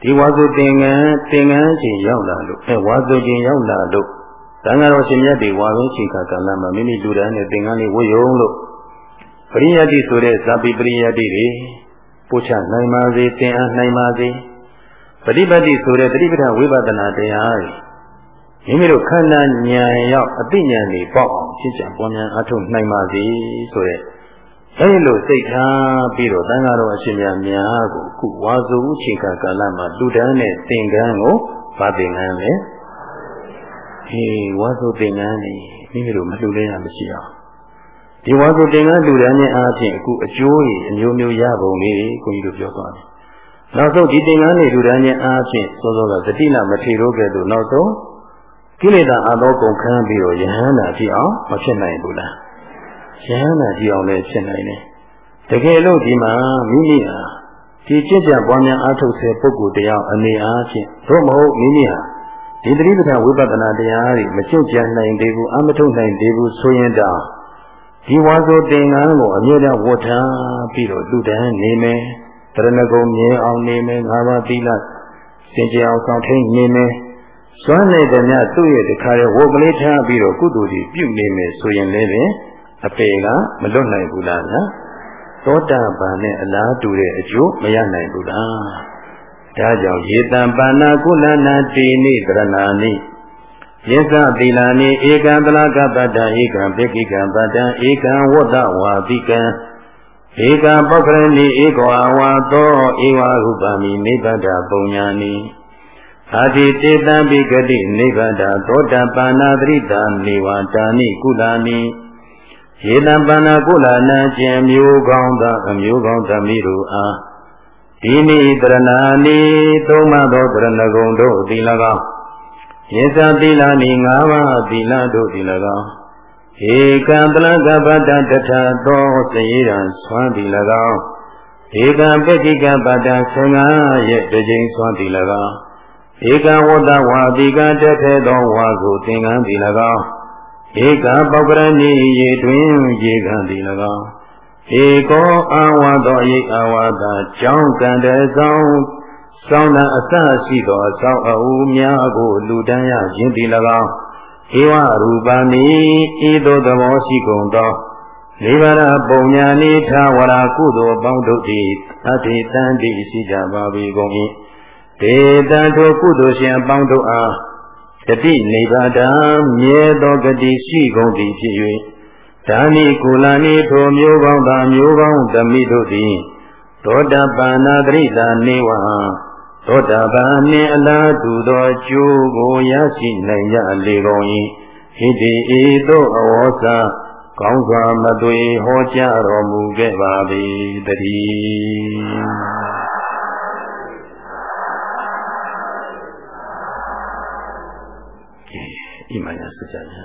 ဒီဝါစုသင်္ကန်းသင်္ကန်းချင်းရောက်လာလို့အဲဝါစုချင်းရောက်လာလို့တန်ဃာတော်ရှင်မြတ်တွေဝါဝင်းချိန်ခါကာလမှာမိမိလူတန်းနဲ့သင်္ကန်းလေးဝတ်ယုံလို့ပရိယတ်တိဆိုတဲ့ဇာပိပရိယတ်တိတွေ ပို့ချနိုင်ပါစေသင်အားနိုင်ပါစေပฏิပတ်တိဆိုတဲ့တတိပဋ္ဌာဝိပဿနာတရားတွေမိမိတို့ခန္ဓာဉာဏ်ရောက်အသိဉာဏ်တွေပေါက်အောင်ရှင်းချပွားများအထုတ်နိုင်ပါစေဆိုတဲ့အဲဒီလိုစိတ်ထားပြီးတော့တန်ဃာတော်အရှင်များများကိုခုဝါစုဥချိန်ကာလမှာလူတန်းနဲ့သင်္ကန်းကိုဗာသင်္ကန်းလေဟေးဝါစုသင်္ကန်းနေမိမိတို့မလှူလဲရမရှိအောင် ဒီဝါစုသင်္ကန်းလူတန်းနဲ့အားဖြင့်အခုအကျိုးကြီးအမျိုးမျိုးရပုံလေးကိုကြီးတို့ပြောသွားတယ်နောက်ဆုံးဒီသင်္ကန်းတွေလူတန်းနဲ့အားဖြင့်စောစောကသတိလမထေရောကဲ့သို့နောက်ဆုံးကိလေသာအသောကုန်ခံပြီးတော့ယဟန္တာဖြစ်အောင်မဖြစ်နိုင်ဘူးလားယဟန္တာဖြစ်အောင်လည်းဖြစ်နိုင်တယ်တကယ်လို့ဒီမှာမိမိဟာဒီကြင်ကြပွားများအားထုတ်ဆဲပုဂ္ဂိုလ်တရားအနေအားဖြင့်သို့မဟုတ်မိမိဟာဒီတတိပဌာဝိပဿနာတရားတွေမကျွတ်ကြံနိုင်သေးဘူးအမထုတ်နိုင်သေးဘူးဆိုရင်တော့ ဒီဝါဆိုသင်္ကန်းကိုအမြဲတမ်းဝတ်ထားပြီးတော့လူတန်းနေမယ်တရဏဂုံမြင်အောင်နေမယ်ငါးပါးသီလစင်ကြအောင်ဆောင်ထိန်နေမယ်စွမ်းနေတဲ့မြတ်သူ့ရဲ့တခါရဲ့ဝုတ်ကလေးထားပြီးတော့ကုသိုလ်ကြီးပြုနေမယ်ဆိုရင်လည်းအပေကမလွတ်နိုင်ဘူးလားနော်သောတာပန်နဲ့အလားတူတဲ့အကျိုးမရနိုင်ဘူးလားဒါကြောင့်ယေတံပါဏကုလနာတိနိတရဏာနိ ယသသီလာနိဧကံတလကပတ္တဧကံပိကိကံပတ္တဧကံဝတ္တဝါတိကံဧကံပောက္ခရဏိဧကောအဝါသောဧဝဟုပမိနိဗ္ဗတပုံညာနိအာတိတေတံပိကတိနိဗ္ဗတသောတပန္နာတိတာနေဝတာနိကုလာနိယေတံပန္နာကုလာနာကျင်မျိုးကောင်းသောအမျိုးကောင်းသမီးတို့အားဒီနိတရဏာနိသုံးမသောတရဏဂုံတို့သည်၎င်း ယေသသီလာနိငါးပါးသီလတို့သည်၎င်းဧကံတလကပတ္တတထသောစေရန်ဆွမ်းသည်၎င်းဧကံပဋိကပတ္တဆင်္ဃရဲ့တကြိမ်ဆွမ်းသည်၎င်းဧကံဝတ္တဝါတိကတထေသောဝါကိုသင်္ကန်းသည်၎င်းဧကပောက္ကရဏိရေတွင်ရေခံသည်၎င်းဧကောအာဝါသောဧအာဝါသာကြောင်းကံတဆောင် စောင်းတအစရှိသောအဆောင်အအူများကိုလူတန်းရခြင်းသည်၎င်းဧဝရူပနိဤသို့သဘောရှိကုန်သောလေဘာရပုံညာနိထာဝရကုသိုလ်ပေါင်းတို့သည်အထေတန်တိရှိကြပါ၏ကုန်၏ဒေတံထိုကုသိုလ်ရှင်အပေါင်းတို့အားတတိနိဗ္ဗာန်မြဲသောဂတိရှိကုန်သည်ဖြစ်၍ဒါနိကုလနိထိုမျိုးကောင်းသာမျိုးကောင်းသမိတို့သည်သောတပန္နာတိတာနေဝဟ သောတာပန်နှင့်အလားတူသောကျိုးကိုရရှိနိုင်ကြလေကုန်၏ဟိတိဤသို့အဝေါစာကောင်းစွာမသွေဟောကြားတော်မူခဲ့ပါ၏တည်းဣမယစကြညာ